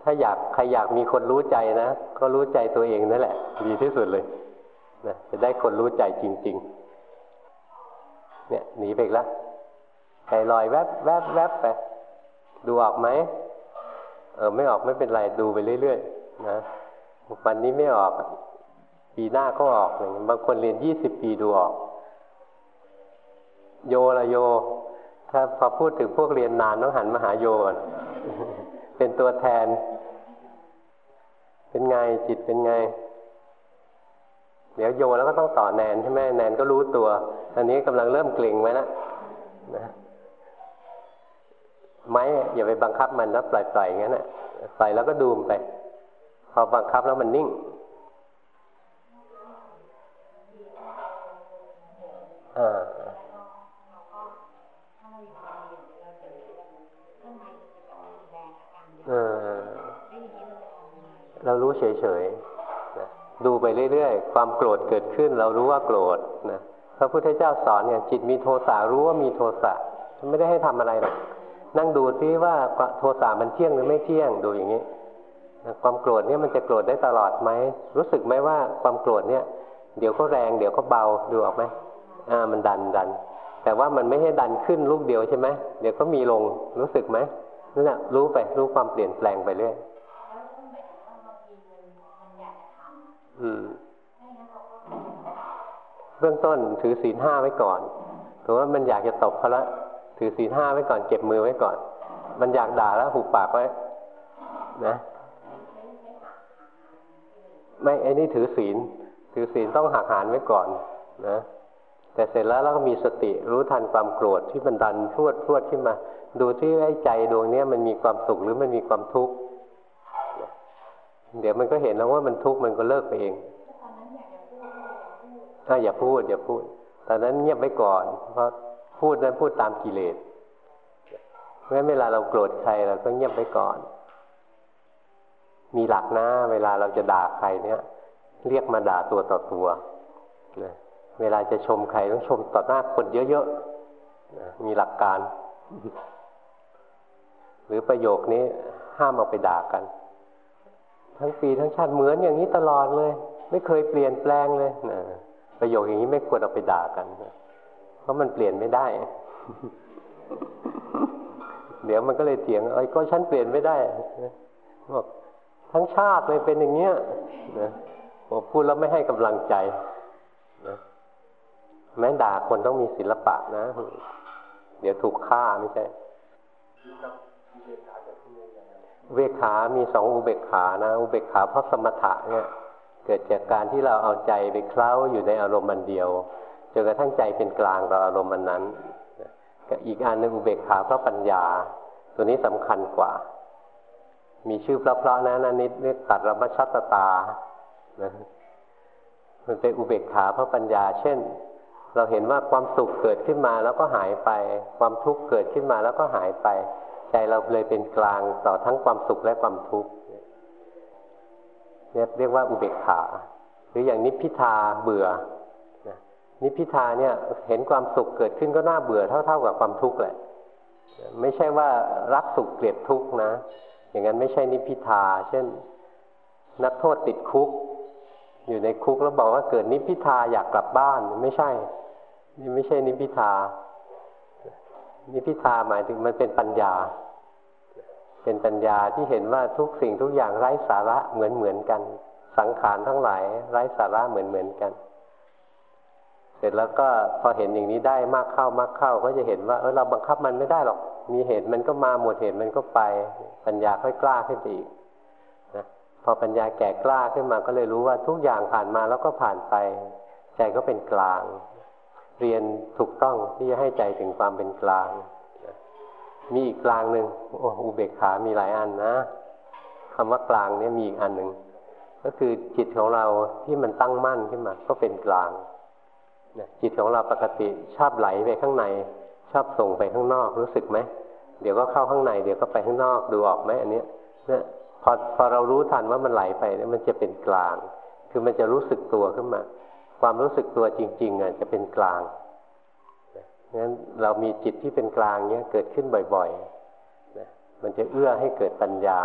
ถ้าอยากใครอยากมีคนรู้ใจนะก็รู้ใจตัวเองนั่นแหละ ดีที่สุดเลยนะจะได้คนรู้ใจจริง ๆ เนี่ยหนีไปแล้วใจลอยแวบแวบแวบไปดูออกไหม เออไม่ออกไม่เป็นไรดูไปเรื่อยๆนะวันนี้ไม่ออกปีหน้าก็ออกอย่างบางคนเรียนยี่สิบปีดูออก โยละโย ถ้าพอพูดถึงพวกเรียนนานต้องหันมาหาโยนเป็นตัวแทน เป็นไงจิตเป็นไง เดี๋ยวโยแล้วก็ต้องต่อแนนใช่ไหมแนนก็รู้ตัว อันนี้กำลังเริ่มเกร็งไว้นะนะ ไม้อย่าไปบังคับมันแล้วปล่อยๆอย่างนั้นนะปล่อยแล้วก็ดูมไป พอบังคับแล้วมันนิ่งอ่าเรารู้เฉยๆ ดูไปเรื่อยๆ ความโกรธเกิดขึ้น เรารู้ว่าโกรธนะ พระพุทธเจ้าสอนเนี่ยจิตมีโทสะรู้ว่ามีโทสะ ไม่ได้ให้ทำอะไรหรอก นั่งดูซิว่าโทสะมันเที่ยงหรือไม่เที่ยงดูอย่างนี้ความโกรธเนี่ยมันจะโกรธได้ตลอดไหมรู้สึกไหมว่าความโกรธเนี่ย เดี๋ยวก็แรงเดี๋ยวก็เบาดูออกไหมอ่ามันดันดัน แต่ว่ามันไม่ให้ดันขึ้นลูกเดียวใช่ไหมเดี๋ยวก็มีลงรู้สึกไหมนั่นแหละรู้ไปรู้ความเปลี่ยนแปลงไปเรื่อยอืมเบื้องต้นถือศีลห้าไว้ก่อนถือว่ามันอยากจะตบเขาละ ถือศีลห้าไว้ก่อนเก็บมือไว้ก่อน มันอยากด่าแล้วหุบปากไว้ นะ ไม่ไอ้นี่ถือศีล ถือศีลต้องหักหานไว้ก่อนนะแต่เสร็จแล้วเราก็มีสติรู้ทันความโกรธที่มันดันพรวดพรวดขึ้นมา ดูที่ไอ้ใจดวงนี้มันมีความสุขหรือมันมีความทุกข์เดี๋ยวมันก็เห็นแล้วว่ามันทุกข์มันก็เลิกไปเองถ้าอย่าพูดอย่าพูดตอนนั้นเงียบไว้ก่อน เพราะ พูดนั้นพูดตามกิเลสเมื่อเวลาเราโกรธใครเราก็เงียบไว้ก่อน มีหลักนะเวลาเราจะด่าใครเนี่ย เรียกมาด่าตัวต่อตัวนะเวลาจะชมใครต้องชมต่อหน้าคนเยอะๆมีหลักการ หรือประโยคนี้ห้ามเอาไปด่ากัน ทั้งปีทั้งชาติเหมือนอย่างนี้ตลอดเลย ไม่เคยเปลี่ยนแปลงเลยนะประโยคอย่างนี้ไม่ควรเอาไปด่ากันนะ ราะมันเปลี่ยนไม่ได้ เดี๋ยวมันก็เลยเถียงเอ้ยก็ฉันเปลี่ยนไม่ได้บอกทั้งชาติเลยเป็นอย่างเงี้ยนะผมพูดแล้วไม่ให้กำลังใจนะแม้ด่าคนต้องมีศิลปะนะ เดี๋ยวถูกฆ่าไม่ใช่ เวขามีสองอุเบกขานะ อุเบกขาเพราะสมถะเนี่ย เกิดจากการที่เราเอาใจไปเคล้าอยู่ในอารมณ์มันเดียว จนกระทั่งใจเป็นกลางต่ออารมณ์มันนั้นกับอีกอันหนึ่งอุเบกขาเพราะปัญญา ตัวนี้สำคัญกว่า มีชื่อเพราะๆนะนันนิดเรียกตัดรมชัตตานะมันเป็นอุเบกขาเพราะปัญญา เช่น เราเห็นว่าความสุขเกิดขึ้นมาแล้วก็หายไป ความทุกข์เกิดขึ้นมาแล้วก็หายไป ใจเราเลยเป็นกลางต่อทั้งความสุขและความทุกข์เนี่เรียกว่าอุเบกขา หรืออย่างนิพพิทาเบื่อ นิพิทาเนี่ยเห็นความสุขเกิดขึ้นก็น่าเบื่อเท่า ๆกับความทุกข์แหละ ไม่ใช่ว่ารักสุขเกลียดทุกข์นะ อย่างนั้นไม่ใช่นิพิทา เช่น นักโทษติดคุก อยู่ในคุกแล้วบอกว่าเกิดนิพิทาอยากกลับบ้านไม่ใช่ นี่ไม่ใช่นิพิทา นิพิทาหมายถึงมันเป็นปัญญา เป็นปัญญาที่เห็นว่าทุกสิ่งทุกอย่างไร้สาระเหมือนเหมือนกัน สังขารทั้งหลายไร้สาระเหมือนเหมือนกัน เสร็จแล้วก็พอเห็นอย่างนี้ได้มากเข้ามากเข้าก็จะเห็นว่าเออเราบังคับมันไม่ได้หรอก มีเหตุมันก็มาหมดเหตุมันก็ไป ปัญญาค่อยกล้าขึ้นไปอีกนะพอปัญญาแก่กล้าขึ้นมาก็เลยรู้ว่าทุกอย่างผ่านมาแล้วก็ผ่านไป ใจก็เป็นกลาง เรียนถูกต้องที่จะให้ใจถึงความเป็นกลาง มีอีกกลางหนึ่งโอ้อุเบกขามีหลายอันนะคำว่ากลางเนี่ยมีอีกอันหนึ่งก็ก็คือจิตของเราที่มันตั้งมั่นขึ้นมา ก็เป็นกลาง นะจิตของเราปกติชอบไหลไปข้างใน ชอบส่งไปข้างนอกรู้สึกไหมเดี๋ยวก็เข้าข้างในเดี๋ยวก็ไปข้างนอกดูออกไหมอันเนี้ยเนี่ยพอพอเรารู้ทันว่ามันไหลไปเนี่ยมันจะเป็นกลาง คือมันจะรู้สึกตัวขึ้นมา ความรู้สึกตัวจริงๆอะจะเป็นกลางงั้นเรามีจิตที่เป็นกลางเนี้ยเกิดขึ้นบ่อยๆนะมันจะเอื้อให้เกิดปัญญา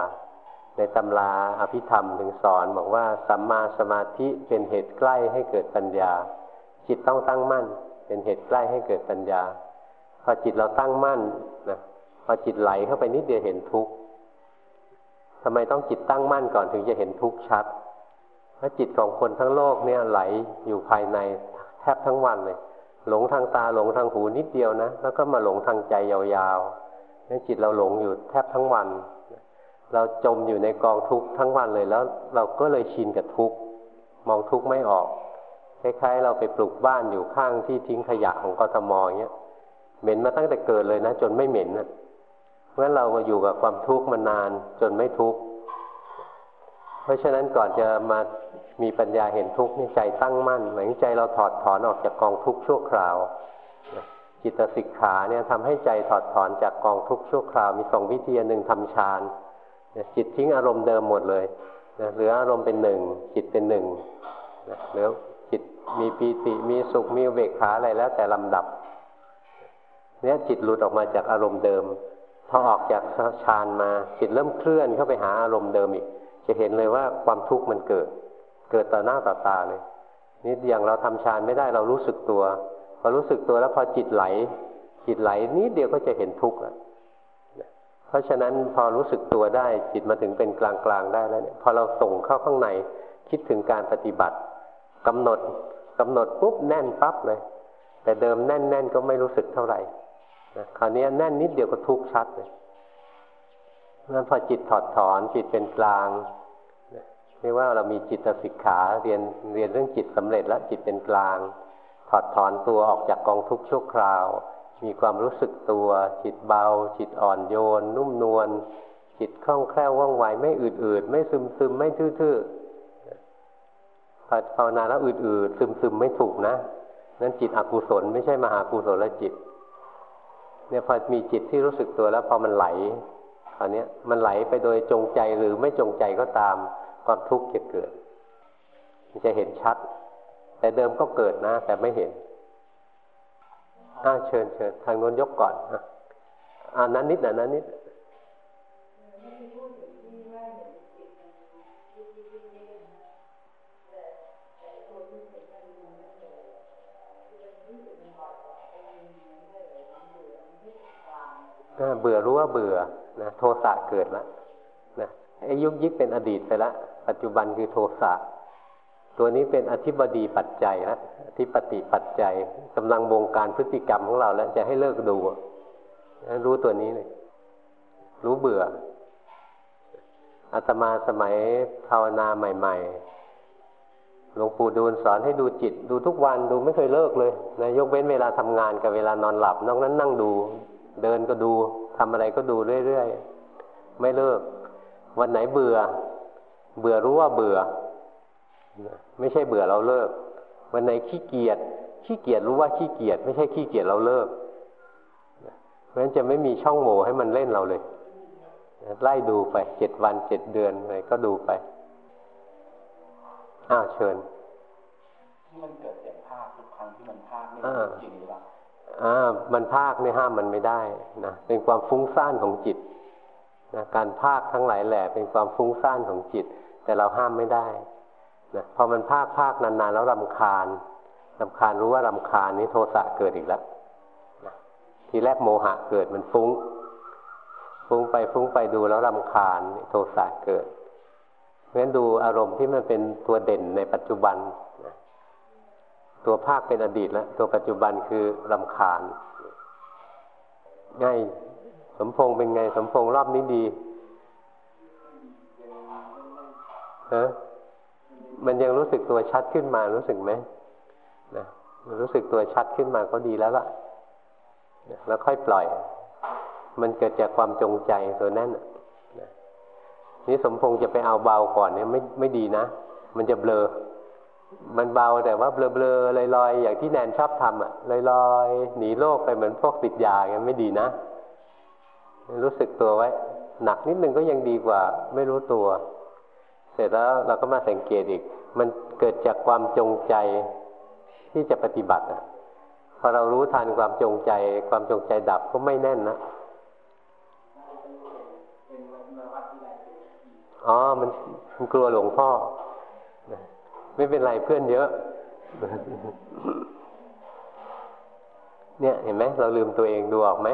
ในตำราอภิธรรมถึงสอนบอกว่าสัมมาสมาธิเป็นเหตุใกล้ให้เกิดปัญญา จิตต้องตั้งมั่น เป็นเหตุใกล้ให้เกิดปัญญา พอจิตเราตั้งมั่นนะพอจิตไหลเข้าไปนิดเดียวเห็นทุกข์ทำไมต้องจิตตั้งมั่นก่อนถึงจะเห็นทุกข์ชัด เพราะจิตของคนทั้งโลกเนี่ยไหลอยู่ภายในแทบทั้งวันเลยหลงทางตาหลงทางหูนิดเดียวนะ แล้วก็มาหลงทางใจยาวๆนี่จิตเราหลงอยู่แทบทั้งวัน เราจมอยู่ในกองทุกข์ทั้งวันเลยแล้ว เราก็เลยชินกับทุกข์มองทุกข์ไม่ออก คล้ายๆ เราไปปลูกบ้านอยู่ข้างที่ทิ้งขยะของกทมอย่างเงี้ยเหม็นมาตั้งแต่เกิดเลยนะ จนไม่เหม็นนะเพราะฉะนั้นเราอยู่กับความทุกข์มานานจนไม่ทุกข์เพราะฉะนั้นก่อนจะมามีปัญญาเห็นทุกข์นี่ใจตั้งมั่นหมายถึงใจเราถอดถอนออกจากกองทุกข์ชั่วคราวจิตสิกขาเนี่ยทำให้ใจถอดถอนจากกองทุกข์ชั่วคราว มีสองวิธีหนึ่งทำฌานจิตทิ้งอารมณ์เดิมหมดเลยเหลืออารมณ์เป็นหนึ่งจิตเป็นหนึ่งเหลือ มีปีติมีสุขมีเบกขาอะไรแล้วแต่ลำดับ เนี่ยจิตหลุดออกมาจากอารมณ์เดิมพอออกจากฌานมาจิตเริ่มเคลื่อนเข้าไปหาอารมณ์เดิมอีก จะเห็นเลยว่าความทุกข์มันเกิด เกิดต่อหน้าต่อตาเลยนี่อย่างเราทำฌานไม่ได้เรารู้สึกตัว พอรู้สึกตัวแล้วพอจิตไหล จิตไหลนิดเดียวก็จะเห็นทุกข์แล้วเพราะฉะนั้นพอรู้สึกตัวได้จิตมาถึงเป็นกลางๆได้แล้วเนี่ยพอเราส่งเข้าข้างในคิดถึงการปฏิบัติกำหนด กำหนดปุ๊บแน่นปั๊บเลย แต่เดิมแน่นๆก็ไม่รู้สึกเท่าไหร่นะคราวนี้แน่นนิดเดียวก็ทุกข์ชัดเลยนั้นพอจิตถอดถอนจิตเป็นกลางเรียกว่าเรามีจิตสิกขาเรียนเรียนเรื่องจิตสำเร็จแล้วจิตเป็นกลาง ถอดถอนตัวออกจากกองทุกข์ชั่วคราว มีความรู้สึกตัว จิตเบา จิตอ่อนโยน นุ่มนวลจิตคล่องแคล่วว่องไวไม่อืดๆไม่ซึมซึมไม่ทื่อๆ พอภาวนาแล้วอืดๆซึมซึมไม่ถูกนะนั้นจิตอกุศลไม่ใช่มหากุศลจิต เนี่ยพอมีจิตที่รู้สึกตัวแล้วพอมันไหลคราวนี้มันไหลไปโดยจงใจหรือไม่จงใจก็ตามความทุกข์จะเกิดมันจะเห็นชัด แต่เดิมก็เกิดนะ แต่ไม่เห็นอ้าเชิญเชิญทางโน้นยกก่อนอ่านั้นนิดนะนั้นนิด ยุกยิกเป็นอดีตไปแล้วปัจจุบันคือโทสะตัวนี้เป็นอธิบดีปัจจัยแล้วอธิปติปัจจัยกำลังวงการพฤติกรรมของเราแล้วจะให้เลิกดูรู้ตัวนี้เลยรู้เบื่ออาตมาสมัยภาวนาใหม่ ๆ หลวงปู่ดูลสอนให้ดูจิต ดูทุกวันดูไม่เคยเลิกเลยนะยกเว้นเวลาทำงานกับเวลานอนหลับ นอกนั้นนั่งดู เดินก็ดูทำอะไรก็ดูเรื่อยๆ ไม่เลิก วันไหนเบื่อ เบื่อรู้ว่าเบื่อ ไม่ใช่เบื่อเราเลิก วันไหนขี้เกียจขี้เกียจรู้ว่าขี้เกียจไม่ใช่ขี้เกียจเราเลิกเพราะฉะนั้นจะไม่มีช่องโหว่ให้มันเล่นเราเลย ไล่ดูไปเจ็ดวันเจ็ดเดือนอะไรก็ดูไป อ้าวเชิญที่มันเกิดเสียงภาคทุกครั้งที่มันภาคนี่จริงหรือเปล่าอ่ามันภาคไม่ห้ามมันไม่ได้นะเป็นความฟุ้งซ่านของจิต นะการภาคทั้งหลายแหล่เป็นความฟุ้งซ่านของจิต แต่เราห้ามไม่ได้นะพอมันภาคภาคนานๆ แล้วรำคาญรำคาญรู้ว่ารำคาญนี้โทสะเกิดอีกแล้วนะทีแรกโมหะเกิดมันฟุ้ง ฟุ้งไปฟุ้งไปดูแล้วรำคาญโทสะเกิดเพราะฉะนั้นดูอารมณ์ที่มันเป็นตัวเด่นในปัจจุบันตัวภาคเป็นอดีตแล้วตัวปัจจุบันคือลำคาญง่าย มพงษ์เป็นไง สมพงษ์รอบนี้ดีฮะมันยังรู้สึกตัวชัดขึ้นมารู้สึกไหมนะรู้สึกตัวชัดขึ้นมาก็ดีแล้วล่ะแล้วค่อยปล่อย มันเกิดจากความจงใจตัวนั้นนี่สมพงษ์จะไปเอาเบาก่อนเนี่ยไม่ไม่ดีนะ มันจะเบลอ มันเบาแต่ว่าเบลอเบลอลอยๆ อย่างที่แนนชอบทำอะลอยลอยหนีโลกไปเหมือนพวกติดยาอย่างนี้ไม่ดีนะ รู้สึกตัวไว้ หนักนิดนึงก็ยังดีกว่า ไม่รู้ตัว เสร็จแล้วเราก็มาสังเกตอีก มันเกิดจากความจงใจที่จะปฏิบัติอะพอเรารู้ทันความจงใจ ความจงใจดับก็ไม่แน่นนะอ๋อ มันมันกลัวหลวงพ่อ ไม่เป็นไรเพื่อนเยอะ เนี่ยเห็นไหมเราลืมตัวเองดูออกไหม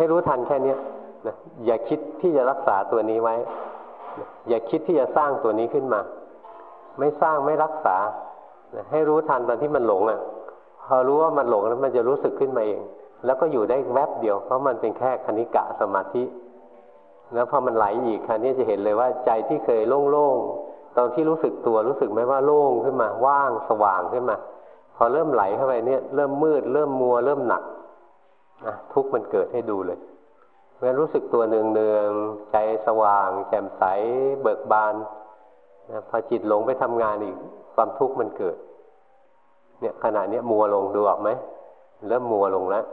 ให้รู้ทันแค่นี้นะอย่าคิดที่จะรักษาตัวนี้ไว้ อย่าคิดที่จะสร้างตัวนี้ขึ้นมา ไม่สร้างไม่รักษาให้รู้ทันตอนที่มันหลงอะ พอรู้ว่ามันหลงแล้วมันจะรู้สึกขึ้นมาเอง แล้วก็อยู่ได้แวบเดียว เพราะมันเป็นแค่คณิกะสมาธิ แล้วพอมันไหลอีกคราวนี้จะเห็นเลยว่าใจที่เคยโล่งๆ ตอนที่รู้สึกตัวรู้สึกไหมว่าโล่งขึ้นมา ว่างสว่างขึ้นมา พอเริ่มไหลเข้าไปเนี่ย เริ่มมืด เริ่มมัว เริ่มหนัก นะทุกมันเกิดให้ดูเลยเมื่อรู้สึกตัวเนืองเนืองใจสว่าง แจ่มใส เบิกบานนะพอจิตหลงไปทำงานอีก ความทุกข์มันเกิด เนี่ยขณะนี้มัวลงดูออกไหมเริ่มมัวลงแล้ว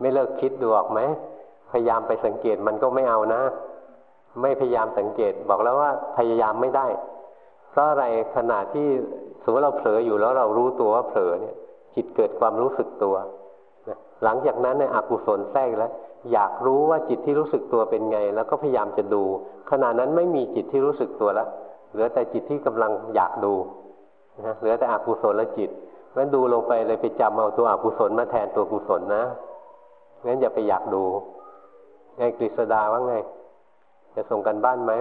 ไม่เลิกคิดดูออกไหมพยายามไปสังเกตมันก็ไม่เอานะ ไม่พยายามสังเกตบอกแล้วว่าพยายามไม่ได้ เพราะอะไรขณะที่สมมติเราเผลออยู่แล้วเรารู้ตัวว่าเผลอเนี่ย จิตเกิดความรู้สึกตัว หลังจากนั้นเนี่ยอกุศลแทรกแล้ว อยากรู้ว่าจิตที่รู้สึกตัวเป็นไง แล้วก็พยายามจะดู ขณะนั้นไม่มีจิตที่รู้สึกตัวแล้วเหลือแต่จิตที่กำลังอยากดูนะเหลือแต่อกุศลและจิตงั้นดูลงไปเลยไปจำเอาตัวอกุศลมาแทนตัวกุศลนะงั้นอย่าไปอยากดูไงกฤษดาว่าไง จะส่งกันบ้านไหม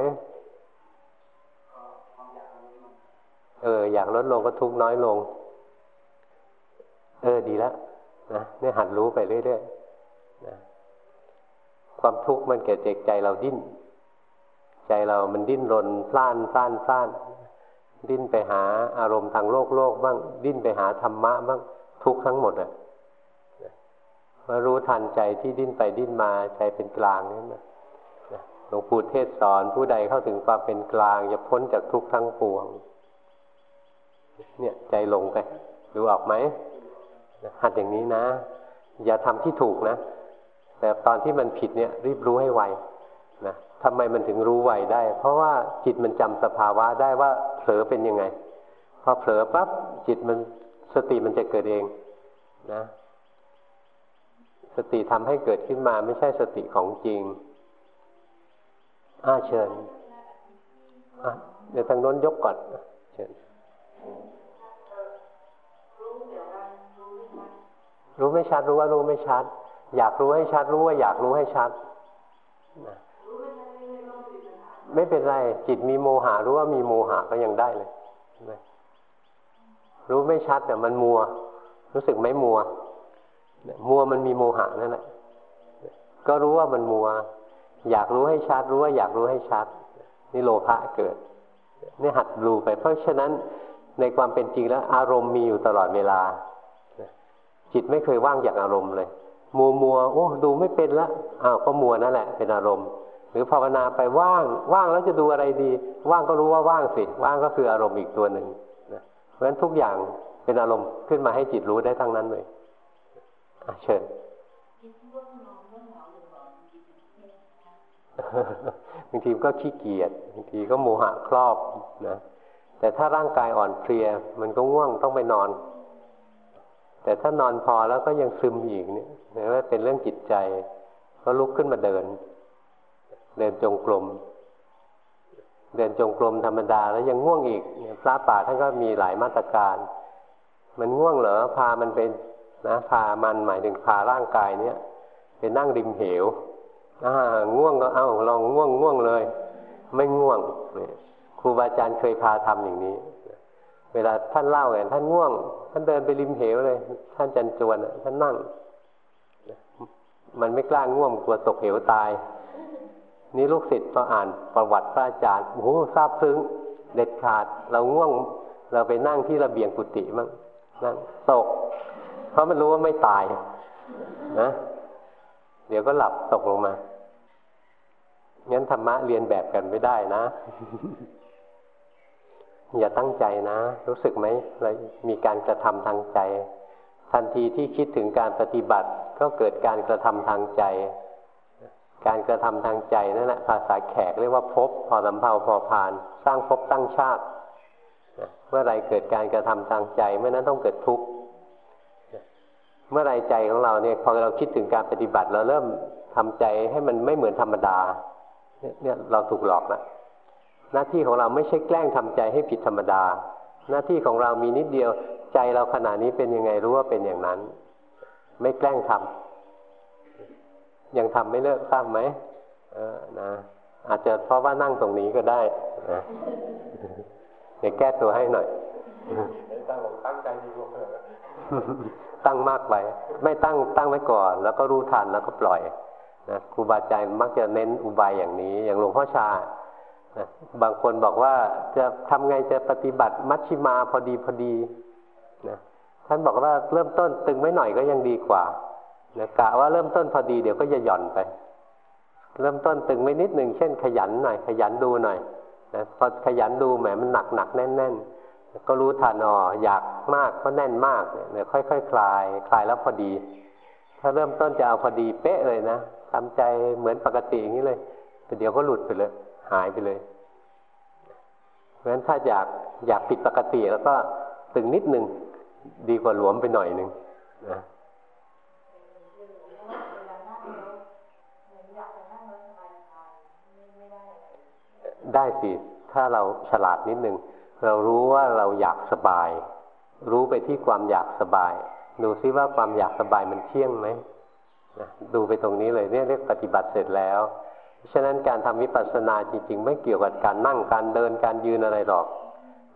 เออ อยากลดลงก็ทุกน้อยลง เออ ดีแล้ว นะเนี่ยหัดรู้ไปเรื่อยๆนะความทุกข์มันเกิดจากใจเราดิ้น ใจเรามันดิ้นรนพล่านพล่านพล่าน ดิ้นไปหาอารมณ์ทางโลกโลกบ้าง ดิ้นไปหาธรรมะบ้างทุกข์ทั้งหมดอะมารู้ทันใจที่ดิ้นไปดิ้นมาใจเป็นกลางนี่นะหลวงปู่เทศสอนผู้ใดเข้าถึงความเป็นกลางจะพ้นจากทุกข์ทั้งปวง เนี่ยใจลงไป ดูออกไหม หัดอย่างนี้นะ อย่าทำที่ถูกนะ แต่ตอนที่มันผิดเนี่ยรีบรู้ให้ไวนะทำไมมันถึงรู้ไวได้ เพราะว่าจิตมันจำสภาวะได้ว่าเผลอเป็นยังไง พอเผลอปั๊บจิตมันสติมันจะเกิดเองนะ สติทำให้เกิดขึ้นมาไม่ใช่สติของจริงอ้าเชิญเดี๋ยวทางโน้นยกก่อนเชิญ รู้ไม่ชัดรู้ว่ารู้ไม่ชัด อยากรู้ให้ชัดรู้ว่าอยากรู้ให้ชัดไม่เป็นไร จิตมีโมหะรู้ว่ามีโมหะก็ยังได้เลยรู้ไม่ชัดแต่มันมัว รู้สึกไม่มัว มัวมันมีโมหะนั่นแหละก็รู้ว่ามันมัว อยากรู้ให้ชัดรู้ว่าอยากรู้ให้ชัด นี่โลภะเกิดนี่หัดรู้ไป เพราะฉะนั้นในความเป็นจริงแล้ว อารมณ์มีอยู่ตลอดเวลา จิตไม่เคยว่างจากอารมณ์เลย มัวมัวโอ้ดูไม่เป็นละอ้าวก็มัวนั่นแหละ เป็นอารมณ์ หรือภาวนาไปว่าง ว่างแล้วจะดูอะไรดี ว่างก็รู้ว่าว่างสิ ว่างก็คืออารมณ์อีกตัวหนึ่งนะเพราะฉะนั้นทุกอย่างเป็นอารมณ์ขึ้นมาให้จิตรู้ได้ทั้งนั้นเลยเชิญบางทีก็ขี้เกียจบางทีก็โมหะครอบนะแต่ถ้าร่างกายอ่อนเพลีย มันก็ง่วงต้องไปนอน แต่ถ้านอนพอแล้วก็ยังซึมอีกเนี่ยหมายว่าเป็นเรื่องจิตใจ ก็ลุกขึ้นมาเดิน เดินจงกรมเดินจงกรมธรรมดาแล้วยังง่วงอีกพระป่าท่านก็มีหลายมาตรการ มันง่วงเหรอพามันเป็นนะพามันหมายถึงพาร่างกายเนี้ยไปนั่งริมเหวอ่าง่วงก็เอาลองง่วงง่วงเลย ไม่ง่วงครูบาอาจารย์เคยพาทำอย่างนี้ เวลาท่านเล่าไงท่านง่วง ท่านเดินไปริมเหวเลย ท่านจันจวนท่านนั่ง มันไม่กล้าง่วงกลัวตกเหวตาย นี่ลูกศิษย์พออ่านประวัติพระอาจารย์โอ้โหทราบซึ้งเด็ดขาด เราง่วง เราไปนั่งที่ระเบียงกุฏิมั่งนั่งตก เพราะมันรู้ว่าไม่ตายนะเดี๋ยวก็หลับตกลงมางั้นธรรมะเรียนแบบกันไม่ได้นะ อย่าตั้งใจนะ รู้สึกไหมมีการกระทำทางใจ ทันทีที่คิดถึงการปฏิบัติก็เกิดการกระทำทางใจ การกระทำทางใจนั่นแหละภาษาแขกเรียกว่าพบพอลำเพาพอผ่าน สร้างพบตั้งชาติเมื่อไรเกิดการกระทำทางใจเมื่อนั้นต้องเกิดทุกข์เมื่อไรใจของเราเนี่ยพอเราคิดถึงการปฏิบัติเราเริ่มทำใจให้มันไม่เหมือนธรรมดาเนี่ยเราถูกหลอกแล้ว หน้าที่ของเราไม่ใช่แกล้งทำใจให้ผิดธรรมดา หน้าที่ของเรามีนิดเดียว ใจเราขณะนี้เป็นยังไงรู้ว่าเป็นอย่างนั้น ไม่แกล้งทำยังทำไม่เลิกทราบไหมเออนะอาจจะเพราะว่านั่งตรงนี้ก็ได้นะเดี๋ยวแก้ตัวให้หน่อยตั้งตั้งใจดีกว่าตั้งมากไป ไม่ตั้งตั้งไว้ก่อน แล้วก็รู้ทันแล้วก็ปล่อยนะครูบาอาจารย์มักจะเน้นอุบายอย่างนี้ อย่างหลวงพ่อชา บางคนบอกว่าจะทำไงจะปฏิบัติมัชชิมาพอดีพอดีนะท่านบอกว่าเริ่มต้นตึงไว้หน่อยก็ยังดีกว่านะกะว่าเริ่มต้นพอดีเดี๋ยวก็จะหย่อนไป เริ่มต้นตึงไว้นิดหนึ่งเช่น ขยันหน่อย ขยันดูหน่อยนะพอขยันดูแหมมันหนักหนักแน่นแน่นก็รู้ทันอ๋ออยากมากก็แน่นมากเนี่ยค่อยๆคคลาย คลายแล้วพอดี ถ้าเริ่มต้นจะเอาพอดีเป๊ะเลยนะทำใจเหมือนปกติอย่างนี้เลยแต่เดี๋ยวก็หลุดไปเลย หายไปเลย เพราะฉะนั้นถ้าอยากอยากผิดปกติแล้วก็ตึงนิดหนึ่งดีกว่าหลวมไปหน่อยหนึ่งนะได้สิ ถ้าเราฉลาดนิดหนึ่งเรารู้ว่าเราอยากสบาย รู้ไปที่ความอยากสบาย ดูซิว่าความอยากสบายมันเที่ยงไหมนะดูไปตรงนี้เลยเนี่ยเรียกปฏิบัติเสร็จแล้ว ฉะนั้นการทำวิปัสสนาจริงๆ ไม่เกี่ยวกับการนั่งการเดินการยืนอะไรหรอก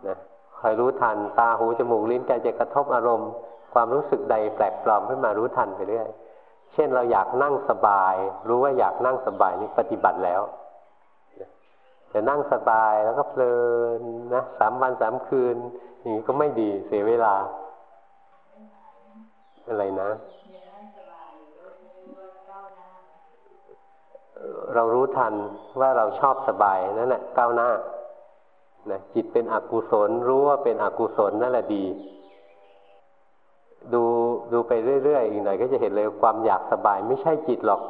นะคอยรู้ทันตาหูจมูกลิ้นกายจะกระทบอารมณ์ ความรู้สึกใดแปลกปลอมขึ้นมารู้ทันไปเรื่อยเช่นเราอยากนั่งสบาย รู้ว่าอยากนั่งสบายนี่ปฏิบัติแล้วแต่นั่งสบายแล้วก็เพลินนะสามวันสามคืนอย่างนี้ก็ไม่ดีเสียเวลาอะไรนะ เรารู้ทันว่าเราชอบสบายนั่นแหละก้าวหน้านะจิตเป็นอกุศล รู้ว่าเป็นอกุศลนั่นแหละดี ดูดูไปเรื่อยๆอีกหน่อยก็จะเห็นเลยความอยากสบายไม่ใช่จิตหรอก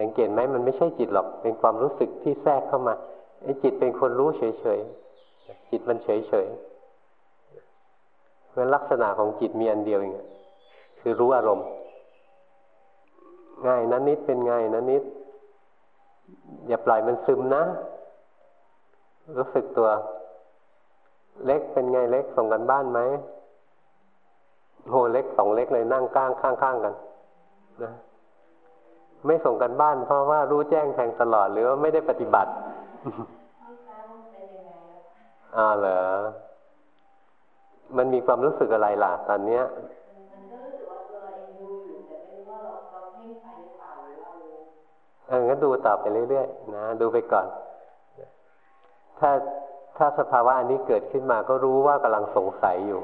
สังเกตไหมมันไม่ใช่จิตหรอก เป็นความรู้สึกที่แทรกเข้ามาไอ้จิตเป็นคนรู้เฉยๆจิตมันเฉยๆเพราะลักษณะของจิตมีอันเดียวเองคือรู้อารมณ์ง่ายนั้นนิดเป็นง่ายนั้นนิด อย่าปล่อยมันซึมนะ รู้สึกตัว เล็กเป็นไงเล็กส่งกันบ้านไหมโหเล็กสองเล็กเลยนั่งก้างข้างๆกันนะไม่ส่งกันบ้าน เพราะว่ารู้แจ้งแทงตลอดหรือว่าไม่ได้ปฏิบัติอ่าเหรอมันมีความรู้สึกอะไรล่ะ ตอนเนี้ย เอองั้นดูต่อไปเรื่อยๆนะดูไปก่อน ถ้าถ้าสภาวะอันนี้เกิดขึ้นมาก็รู้ว่ากำลังสงสัยอยู่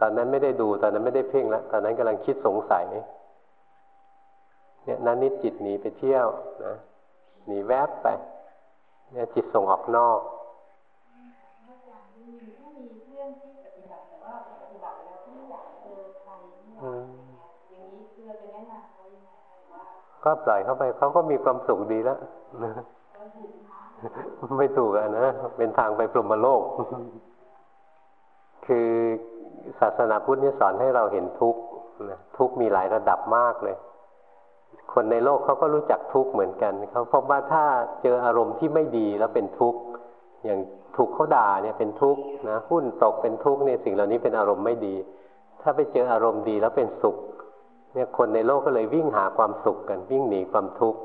ตอนนั้นไม่ได้ดูตอนนั้นไม่ได้เพ่งแล้วตอนนั้นกำลังคิดสงสัยเนี่ยนั้นนิดจิตหนีไปเที่ยวนะหนีแวบไปเนี่ยจิตส่งออกนอก ก็ปล่อยเข้าไปเขาก็มีความสุขดีแล้วไม่ถูกอะนะเป็นทางไปปรมโลก คือศาสนาพุทธนี่สอนให้เราเห็นทุกข์ทุกข์มีหลายระดับมากเลย คนในโลกเขาก็รู้จักทุกข์เหมือนกันเขาพบว่าถ้าเจออารมณ์ที่ไม่ดีแล้วเป็นทุกข์อย่างถูกเขาด่าเนี่ยเป็นทุกข์นะหุ้นตกเป็นทุกข์เนี่ยสิ่งเหล่านี้เป็นอารมณ์ไม่ดี ถ้าไปเจออารมณ์ดีแล้วเป็นสุข เนี่ยคนในโลกก็เลยวิ่งหาความสุขกันวิ่งหนีความทุกข์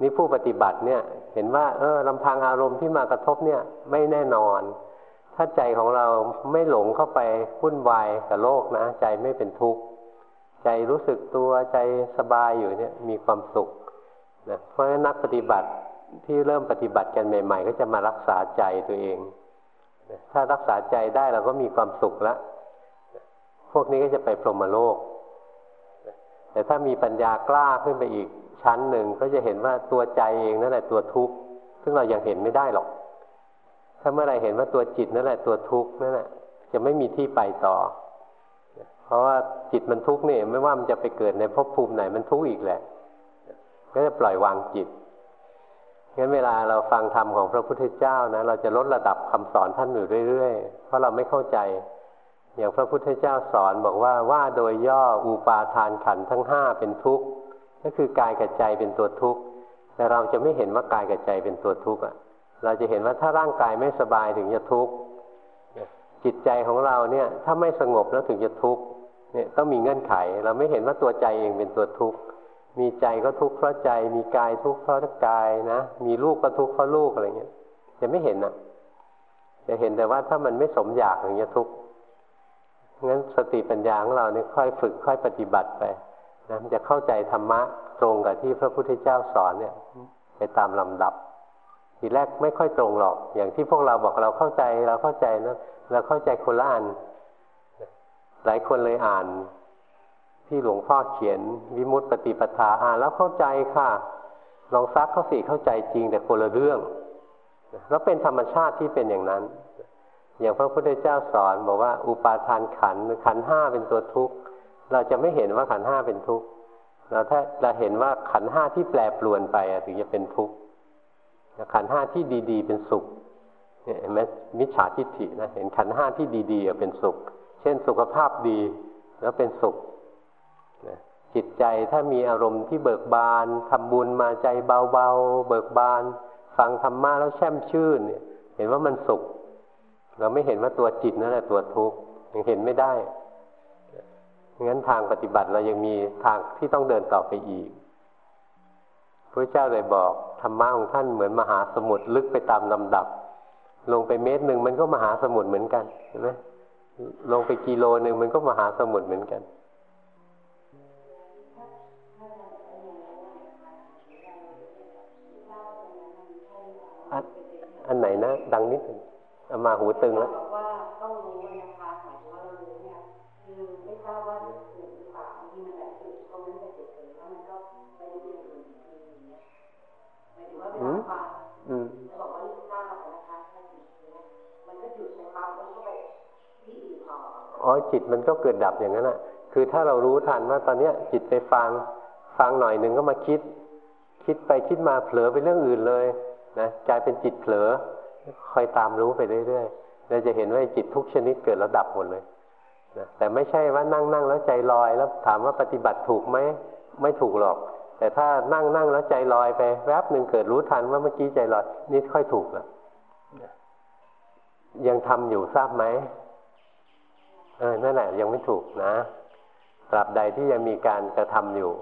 นี่ผู้ปฏิบัติเนี่ยเห็นว่า เออลำพังอารมณ์ที่มากระทบเนี่ยไม่แน่นอน ถ้าใจของเราไม่หลงเข้าไปวุ่นวายกับโลกนะ ใจไม่เป็นทุกข์ใจรู้สึกตัวใจสบายอยู่เนี่ยมีความสุขนะเพราะฉะนั้นนักปฏิบัติที่เริ่มปฏิบัติกันใหม่ ๆ ก็จะมารักษาใจตัวเอง ถ้ารักษาใจได้เราก็มีความสุขแล้วพวกนี้ก็จะไปพรหมโลก แต่ถ้ามีปัญญากล้าขึ้นไปอีกชั้นหนึ่งก็จะเห็นว่าตัวใจเองนั่นแหละตัวทุกข์ซึ่งเรายังเห็นไม่ได้หรอก ถ้าเมื่อไรเห็นว่าตัวจิตนั่นแหละตัวทุกข์นั่นแหละจะไม่มีที่ไปต่อ เพราะว่าจิตมันทุกข์นี่ไม่ว่ามันจะไปเกิดในภพภูมิไหนมันทุกข์อีกแหละก็จะปล่อยวางจิตงั้นเวลาเราฟังธรรมของพระพุทธเจ้านะเราจะลดระดับคำสอนท่านอยู่เรื่อยๆ เพราะเราไม่เข้าใจ อย่างพระพุทธเจ้าสอนบอกว่าว่าโดยย่ออุปาทานขันทั้งห้าเป็นทุกข์ก็คือกายกับใจเป็นตัวทุกข์แต่เราจะไม่เห็นว่ากายกับใจเป็นตัวทุกข์อะ เราจะเห็นว่าถ้าร่างกายไม่สบายถึงจะทุกข์จิตใจของเราเนี่ยถ้าไม่สงบแล้วถึงจะทุกข์เนี่ยต้องมีเงื่อนไข เราไม่เห็นว่าตัวใจเองเป็นตัวทุกข์มีใจก็ทุกข์เพราะใจ มีกายทุกข์เพราะกายนะ มีลูกก็ทุกข์เพราะลูกอะไรเงี้ยจะไม่เห็นนะจะเห็นแต่ว่าถ้ามันไม่สมอยากอย่างเงี้ยทุกข์ งั้นสติปัญญาของเราเนี่ยค่อยฝึกค่อยปฏิบัติไปนะมันจะเข้าใจธรรมะตรงกับที่พระพุทธเจ้าสอนเนี่ย ไปตามลำดับ ทีแรกไม่ค่อยตรงหรอก อย่างที่พวกเราบอกเราเข้าใจเราเข้าใจนะเราเข้าใจคนละอันหลายคนเลยอ่าน ที่หลวงพ่อเขียน วิมุตติปฏิปทาอ่านแล้วเข้าใจค่ะ ลองซักเขาสิเข้าใจจริงแต่คนละเรื่องแล้วเป็นธรรมชาติที่เป็นอย่างนั้น อย่างพระพุทธเจ้าสอนบอกว่าอุปาทานขันขันห้าเป็นตัวทุกข์ เราจะไม่เห็นว่าขันห้าเป็นทุกข์ เราถ้าเราเห็นว่าขันห้าที่แปรปรวนไปถึงจะเป็นทุกข์ขันห้าที่ดีๆ เป็นสุขเห็นไหมมิจฉาทิฏฐินะเห็นขันห้าที่ดีๆเป็นสุข เช่นสุขภาพดีแล้วเป็นสุขจิตใจถ้ามีอารมณ์ที่เบิกบานทำบุญมาใจเบาๆเบิกบาน ฟังธรรมะแล้วแช่มชื่นเห็นว่ามันสุข เราไม่เห็นว่าตัวจิตนั่นแหละตัวทุกข์ยังเห็นไม่ได้งั้นทางปฏิบัติเรายังมีทางที่ต้องเดินต่อไปอีกพระเจ้าเลยบอกธรรมะของท่านเหมือนมหาสมุทรลึกไปตามลำดับ ลงไปเมตรหนึ่งมันก็มหาสมุทรเหมือนกันเห็นไหมลงไปกิโลหนึ่งมันก็มหาสมุทรเหมือนกันอันไหนนะ ดังนิดหนึ่ง อามาหูตึงแล้วว่าต้องรู้นะคะหมายถึงว่าเรารู้เนี่ยคือไม่ทราบว่าถูกหรือเปล่าที่มันแบบจุดตรงนั้นจะเฉยๆแล้วมันก็ไปดูอย่างอื่นหมายถึงว่าเวลาฟังจะบอกว่าทราบนะคะถ้าจิตมันก็หยุดในความมันก็ไปที่อื่นต่ออ๋อจิตมันก็เกิดดับอย่างนั้นแหละคือถ้าเรารู้ทันว่าตอนเนี้ย จิตไปฟังฟังหน่อยหนึ่งก็มาคิด คิดไปคิดมาเผลอไปเรื่องอื่นเลยนะกลายเป็นจิตเผลอ คอยตามรู้ไปเรื่อยๆเราจะเห็นว่าจิตทุกชนิดเกิดแล้วดับหมดเลยนะแต่ไม่ใช่ว่านั่งนั่งแล้วใจลอย แล้วถามว่าปฏิบัติถูกไหมไม่ถูกหรอก แต่ถ้านั่งนั่งแล้วใจลอยไปแวบหนึ่งเกิดรู้ทันว่าเมื่อกี้ใจลอยนี่ค่อยถูกแล้วยังทำอยู่ทราบไหมเออนั่นแหละยังไม่ถูกนะตราบใดที่ยังมีการกระทำอยู่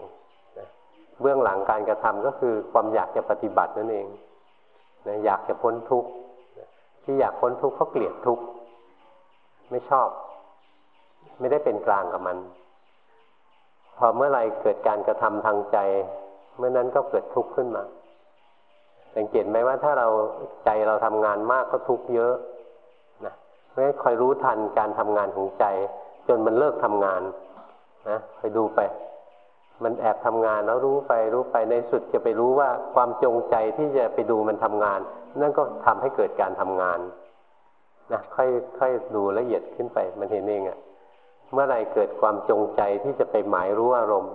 เบื้องหลังการกระทำก็คือความอยากจะปฏิบัตินั่นเองนะอยากจะพ้นทุกข์ ที่อยากพ้นทุกข์เขาเกลียดทุกข์ไม่ชอบ ไม่ได้เป็นกลางกับมัน พอเมื่อไรเกิดการกระทำทางใจ เมื่อนั้นก็เกิดทุกข์ขึ้นมาสังเกตไหมว่าถ้าเราใจเราทำงานมากก็ทุกข์เยอะนะไม่คอยรู้ทันการทำงานของใจ จนมันเลิกทำงานนะคอยดูไป มันแอบทำงานแล้วรู้ไปรู้ไปในสุดจะไปรู้ว่าความจงใจที่จะไปดูมันทำงาน นั่นก็ทำให้เกิดการทำงานนะค่อยค่อยดูละเอียดขึ้นไป มันเห็นเองอะ่ะ เมื่อไรเกิดความจงใจที่จะไปหมายรู้อารมณ์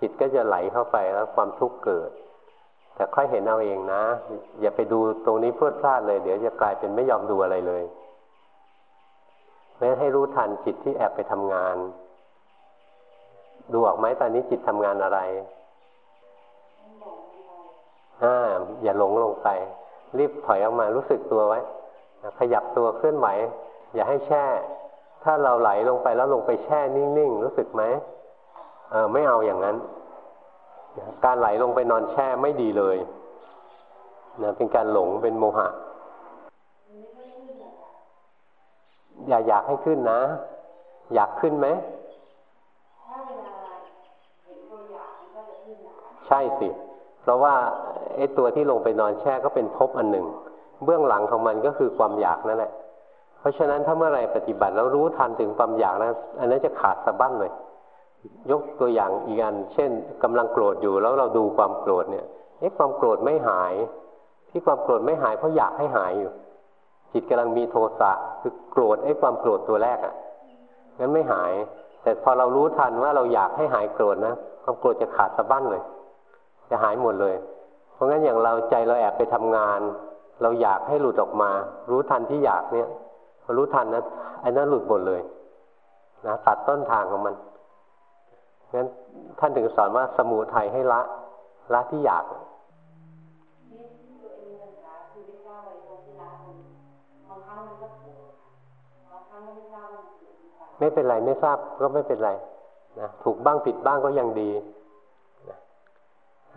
จิตก็จะไหลเข้าไปแล้วความทุกข์เกิด แต่ค่อยเห็นเอาเองนะ อย่าไปดูตรงนี้เพื่อพลาดเลย เดี๋ยวจะกลายเป็นไม่ยอมดูอะไรเลยเพราะให้รู้ทันจิตที่แอบไปทำงาน ดูออกไหมตอนนี้จิตทำงานอะไรอ่าอย่าหลงลงไป รีบถอยออกมารู้สึกตัวไว้ ขยับตัวเคลื่อนไหว อย่าให้แช่ ถ้าเราไหลลงไปแล้วลงไปแช่นิ่งๆ รู้สึกไหมเออไม่เอาอย่างนั้น การไหลลงไปนอนแช่ไม่ดีเลยนะเป็นการหลงเป็นโมหะ อย่าอยากให้ขึ้นนะ อยากขึ้นไหม ใช่สิ เพราะว่าไอ้ตัวที่ลงไปนอนแช่ก็เป็นภพอันหนึ่ง เบื้องหลังของมันก็คือความอยากนั่นแหละ เพราะฉะนั้นถ้าเมื่อไรปฏิบัติแล้วรู้ทันถึงความอยากนะอันนั้นจะขาดสะบั้นเลย ยกตัวอย่างอีกอัน เช่นกำลังโกรธอยู่แล้วเราดูความโกรธเนี่ยเอ๊ะความโกรธไม่หาย ที่ความโกรธไม่หายเพราะอยากให้หายอยู่ จิตกำลังมีโทสะคือโกรธไอ้ความโกรธตัวแรกอะ่ะงั้นไม่หาย แต่พอเรารู้ทันว่าเราอยากให้หายโกรธนะความโกรธจะขาดสะบั้นเลย จะหายหมดเลย เพราะงั้นอย่างเราใจเราแอบไปทำงาน เราอยากให้หลุดออกมา รู้ทันที่อยากเนี่ยพอรู้ทันนะไอ้นั้นหลุดหมดเลยนะตัดต้นทางของมันงั้นท่านถึงสอนว่าสมุทัยให้ละ ละที่อยากไม่เป็นไรไม่ทราบก็ไม่เป็นไรนะถูกบ้างผิดบ้างก็ยังดี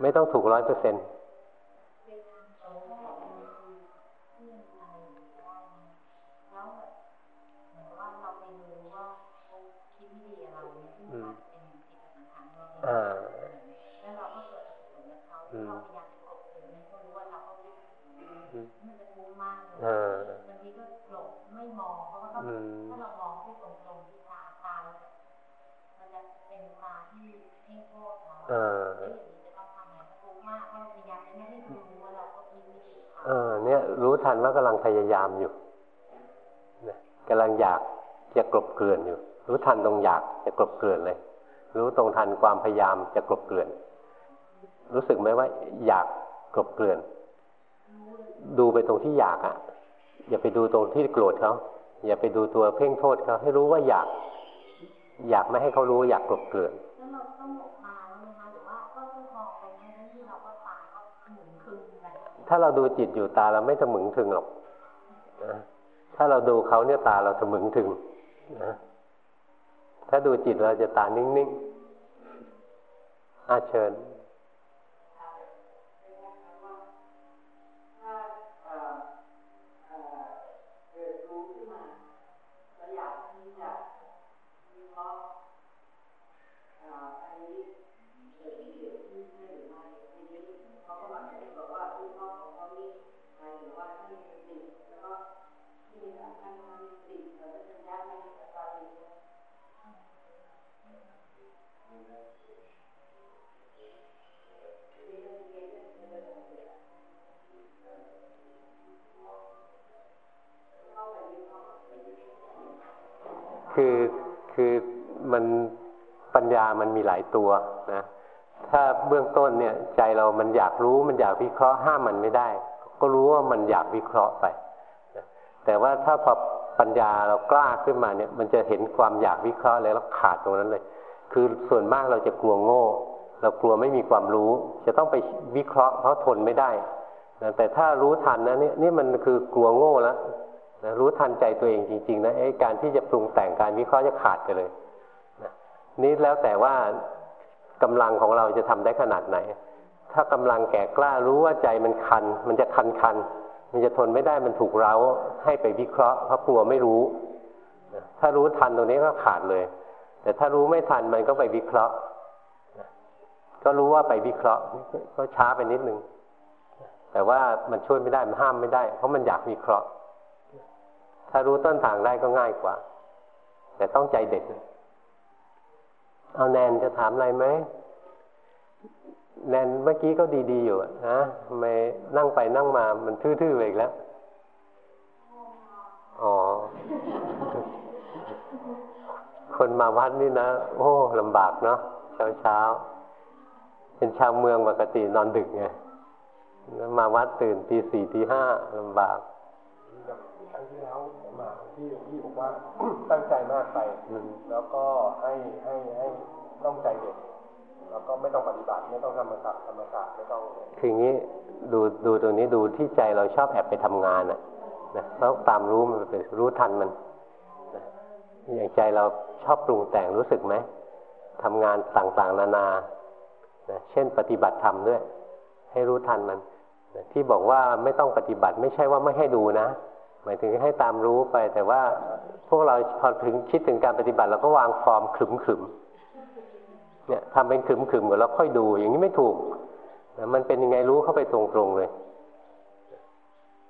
ไม่ต้องถูกร้อยเปอร์เซ็นต์ ทันว่ากำลังพยายามอยู่กำลังอยากจะกลบเกลื่อนอยู่ รู้ทันตรงอยากจะกลบเกลื่อนเลย รู้ตรงทันความพยายามจะกลบเกลื่อน รู้สึกไหมว่า อยากกลบเกลื่อน ดูไปตรงที่อยากอะ อย่าไปดูตรงที่โกรธเขาอย่าไปดูตัวเพ่งโทษเขาให้รู้ว่าอยาก อยากไม่ให้เขารู้อยากกลบเกลื่อน ถ้าเราดูจิตอยู่ตาเราไม่ถมึงถึงหรอกนะถ้าเราดูเขาเนี่ยตาเราถมึงถึงนะถ้าดูจิตเราจะตานิ่งๆอาเชิญ คือคือมันปัญญามันมีหลายตัวนะถ้าเบื้องต้นเนี่ยใจเรามันอยากรู้มันอยากวิเคราะห์ห้ามมันไม่ได้ ก็รู้ว่ามันอยากวิเคราะห์ไปแต่ว่าถ้าพอปัญญาเรากล้าขึ้นมาเนี่ยมันจะเห็นความอยากวิเคราะห์เลยแล้วขาดตรงนั้นเลย คือส่วนมากเราจะกลัวโง่ เรากลัวไม่มีความรู้ จะต้องไปวิเคราะห์เพราะทนไม่ได้แต่ถ้ารู้ทันนะนี่นี่มันคือกลัวโง่แล้ว นะรู้ทันใจตัวเองจริงๆนะไอ้การที่จะปรุงแต่งการวิเคราะห์จะขาดไปเลยนะนี่แล้วแต่ว่ากำลังของเราจะทำได้ขนาดไหน ถ้ากำลังแก่กล้ารู้ว่าใจมันคัน มันจะคันคันมันจะทนไม่ได้มันถูกเร้าให้ไปวิเคราะห์เพราะกลัวไม่รู้ถ้ารู้ทันตรงนี้ก็ขาดเลย แต่ถ้ารู้ไม่ทันมันก็ไปวิเคราะห์ก็รู้ว่าไปวิเคราะห์ ก็ช้าไปนิดนึงแต่ว่ามันช่วยไม่ได้มันห้ามไม่ได้ เพราะมันอยากวิเคราะห์ ถ้ารู้ต้นทางได้ก็ง่ายกว่า แต่ต้องใจเด็ด เอาแนนจะถามอะไรไหมแนนเมื่อกี้ก็ดีๆอยู่นะทำไมนั่งไปนั่งมามันทื่อๆไปอีกแล้ว อ๋อ คนมาวัดนี่นะ โอ้ลำบากเนาะเช้าเช้าเป็นชาวเมืองปกตินอนดึกไงมาวัดตื่นตีสี่ตีห้าลำบาก ที่แล้วมาที่ที่บอกว่าตั้งใจมากไปแล้วก็ให้ให้ให้ต้องใจเด็ดแล้วก็ไม่ต้องปฏิบัติไม่ต้องทำมศาตร์ธรรมศาสตร์ไม่ต้องคืออย่างนี้ดูดูตรงนี้ดูที่ใจเราชอบแอบไปทำงานนะนะแล้วตามรู้มันไปรู้ทันมันนะอย่างใจเราชอบปรุงแต่งรู้สึกไหมทำงานต่างๆ นานานะเช่นปฏิบัติธรรมด้วย ให้รู้ทันมันนะที่บอกว่าไม่ต้องปฏิบัติไม่ใช่ว่าไม่ให้ดูนะ หมายถึงให้ตามรู้ไป แต่ว่าพวกเราพอถึงคิดถึงการปฏิบัติเราก็วางฟอร์มขึมขึมเนี่ยทำเป็นขึมขึมก่อนแล้วค่อยดู อย่างนี้ไม่ถูกนะมันเป็นยังไงรู้เข้าไปตรงๆเลย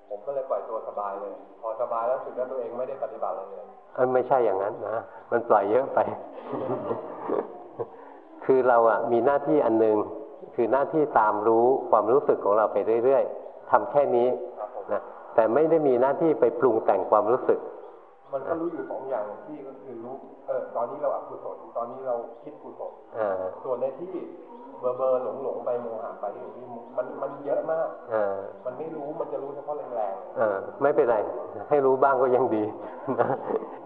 ผมก็เลยปล่อยตัวสบายเลย พอสบายแล้วสึกว่าตัวเองไม่ได้ปฏิบัติเลยเออไม่ใช่อย่างนั้นนะมันปล่อยเยอะไป คือเราอะ มีหน้าที่อันหนึ่งคือหน้าที่ตามรู้ความรู้สึกของเราไปเรื่อยๆทำแค่นี้นะ แต่ไม่ได้มีหน้าที่ไปปรุงแต่งความรู้สึก มันก็รู้อยู่สองอย่างที่ก็คือรู้เออตอนนี้เราอกุศลตอนนี้เราคิดกุศลอ่าส่วนในที่เบอร์เบอร์หลงหลงไปโมหะไปที่ที่มันมันเยอะมากอ่ามันไม่รู้มันจะรู้เฉพาะแรงอ่าไม่เป็นไร ให้รู้บ้างก็ยังดีนะ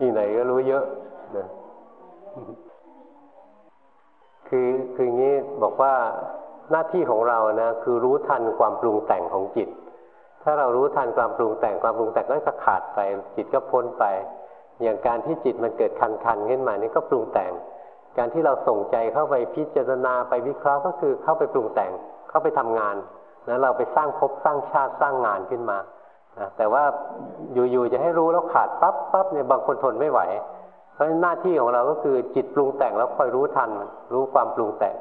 อีกไหนก็รู้เยอะนะคือคืองี้บอกว่าหน้าที่ของเรานะคือรู้ทันความปรุงแต่งของจิต ถ้าเรารู้ทันความปรุงแต่งความปรุงแต่งก็จะขาดไป จิตก็พ้นไป อย่างการที่จิตมันเกิดคันคันขึ้นมานี่ก็ปรุงแต่ง การที่เราส่งใจเข้าไปพิจารณาไปวิเคราะห์ก็คือเข้าไปปรุงแต่งเข้าไปทำงานนะเราไปสร้างภพสร้างชาติสร้างงานขึ้นมาแต่ว่าอยู่ๆจะให้รู้แล้วขาดปั๊บปั๊บเนี่ยบางคนทนไม่ไหว เพราะฉะนั้นหน้าที่ของเราก็คือจิตปรุงแต่งแล้วคอยรู้ทัน รู้ความปรุงแต่ง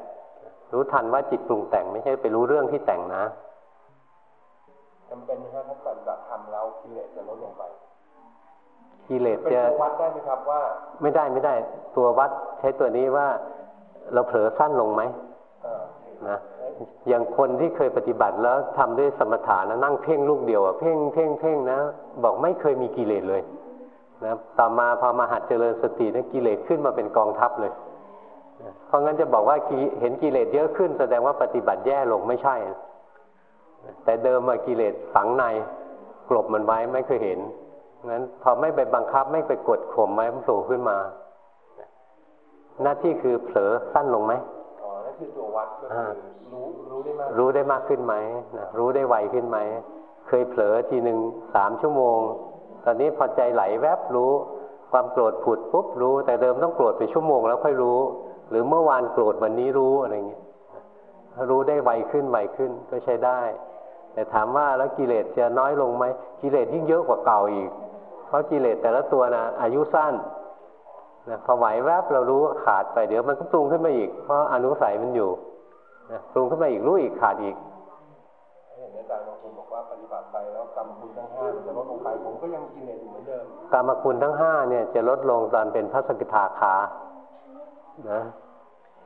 รู้ทันว่าจิตปรุงแต่งไม่ใช่ไปรู้เรื่องที่แต่งนะ จำเป็นนะถ้าปฏิบัติธรรมแล้วกิเลสจะลดลงไปกิเลสเป็นจะตัววัดได้ไหมครับว่า ไม่ได้ไม่ได้ ตัววัดใช้ตัวนี้ว่าเราเผลอสั้นลงไหมเออนะอย่างคนที่เคยปฏิบัติแล้วทำด้วยสมถะนะนั่งเพ่งลูกเดียวอะเพ่งเพ่งเพ่งนะ บอกไม่เคยมีกิเลสเลยนะต่อมาพอมาหัดเจริญสตินะกิเลสขึ้นมาเป็นกองทัพเลยนะเพราะงั้นจะบอกว่ากิเห็นกิเลสเยอะขึ้น แสดงว่าปฏิบัติแย่ลงไม่ใช่นะ แต่เดิมอะกิเลสฝังในกลบมันไว้ไม่เคยเห็นงั้นพอไม่ไปบังคับไม่ไปกดข่มไว้มันโผล่ขึ้นมา หน้าที่คือเผลอสั้นลงไหมอ๋อนั่นคือตัววัดก็คือรู้รู้ได้มากรู้ได้มากขึ้นไหมนะรู้ได้ไวขึ้นไหมเคยเผลอทีหนึ่งสามชั่วโมง ตอนนี้พอใจไหลแวบรู้ ความโกรธผุดปุ๊บรู้ แต่เดิมต้องโกรธไปชั่วโมงแล้วค่อยรู้ หรือเมื่อวานโกรธวันนี้รู้อะไรเงี้ยรู้ได้ไวขึ้นไวขึ้นก็ใช้ได้ แต่ถามว่าแล้วกิเลสจะน้อยลงไหมกิเลสยิ่งเยอะกว่าเก่าอีก เพราะกิเลสแต่ละตัวนะอายุสั้นนะพอไหวแวบเรารู้ว่าขาดไปเดี๋ยวมันก็ปรุงขึ้นมาอีก เพราะอนุสัยมันอยู่นะปรุงขึ้นมาอีกรู้อีกขาดอีกเห็นอาจารย์บางคนบอกว่าปฏิบัติไปแล้วกรรมคุณทั้งห้ามันจะลดลงไปผมก็ยังกิเลสอยู่เหมือนเดิมกรรมคุณทั้งห้าเนี่ยจะลดลงตอนเป็นพระสกิทาคานะ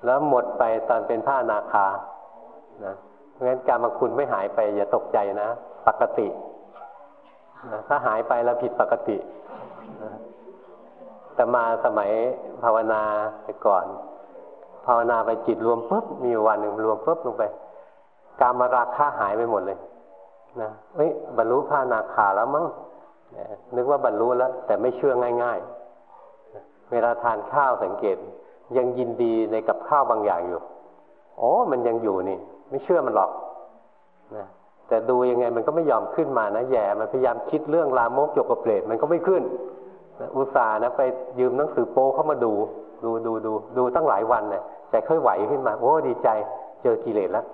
แล้วหมดไปตอนเป็นพระอนาคานะ เพราะฉะนั้นกรรมคุณไม่หายไป อย่าตกใจนะ ปกติถ้าหายไปแล้วผิดปกติแต่มาสมัยภาวนาไปก่อน ภาวนาไปจิตรวมปุ๊บมีวันหนึ่งรวมปุ๊บลงไป กามราคะหายไปหมดเลยนะเฮ้ยบรรลุพระนาคาแล้วมั้งนึกว่าบรรลุแล้ว แต่ไม่เชื่อง่ายๆ เวลาทานข้าวสังเกต ยังยินดีในกับข้าวบางอย่างอยู่ อ๋อ มันยังอยู่นี่ ไม่เชื่อมันหรอกนะแต่ดูยังไงมันก็ไม่ยอมขึ้นมานะแย่ มันพยายามคิดเรื่องลามกจกกระเปรตมันก็ไม่ขึ้นนะอุตส่าห์นะไปยืมหนังสือโป้เข้ามาดู ดูดูดูดูตั้งหลายวันเนี่ยแต่ค่อยไหวขึ้นมา โอ้ดีใจเจอกิเลสแล้ว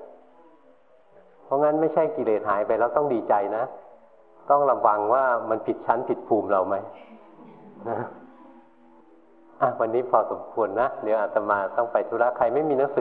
เพราะงั้นไม่ใช่กิเลสหายไปแล้วต้องดีใจนะ ต้องระวังว่ามันผิดชั้นผิดภูมิเราไหมนะอะวันนี้พอสมควรนะ เดี๋ยวอาตมาต้องไปธุระใครไม่มีหนังสือ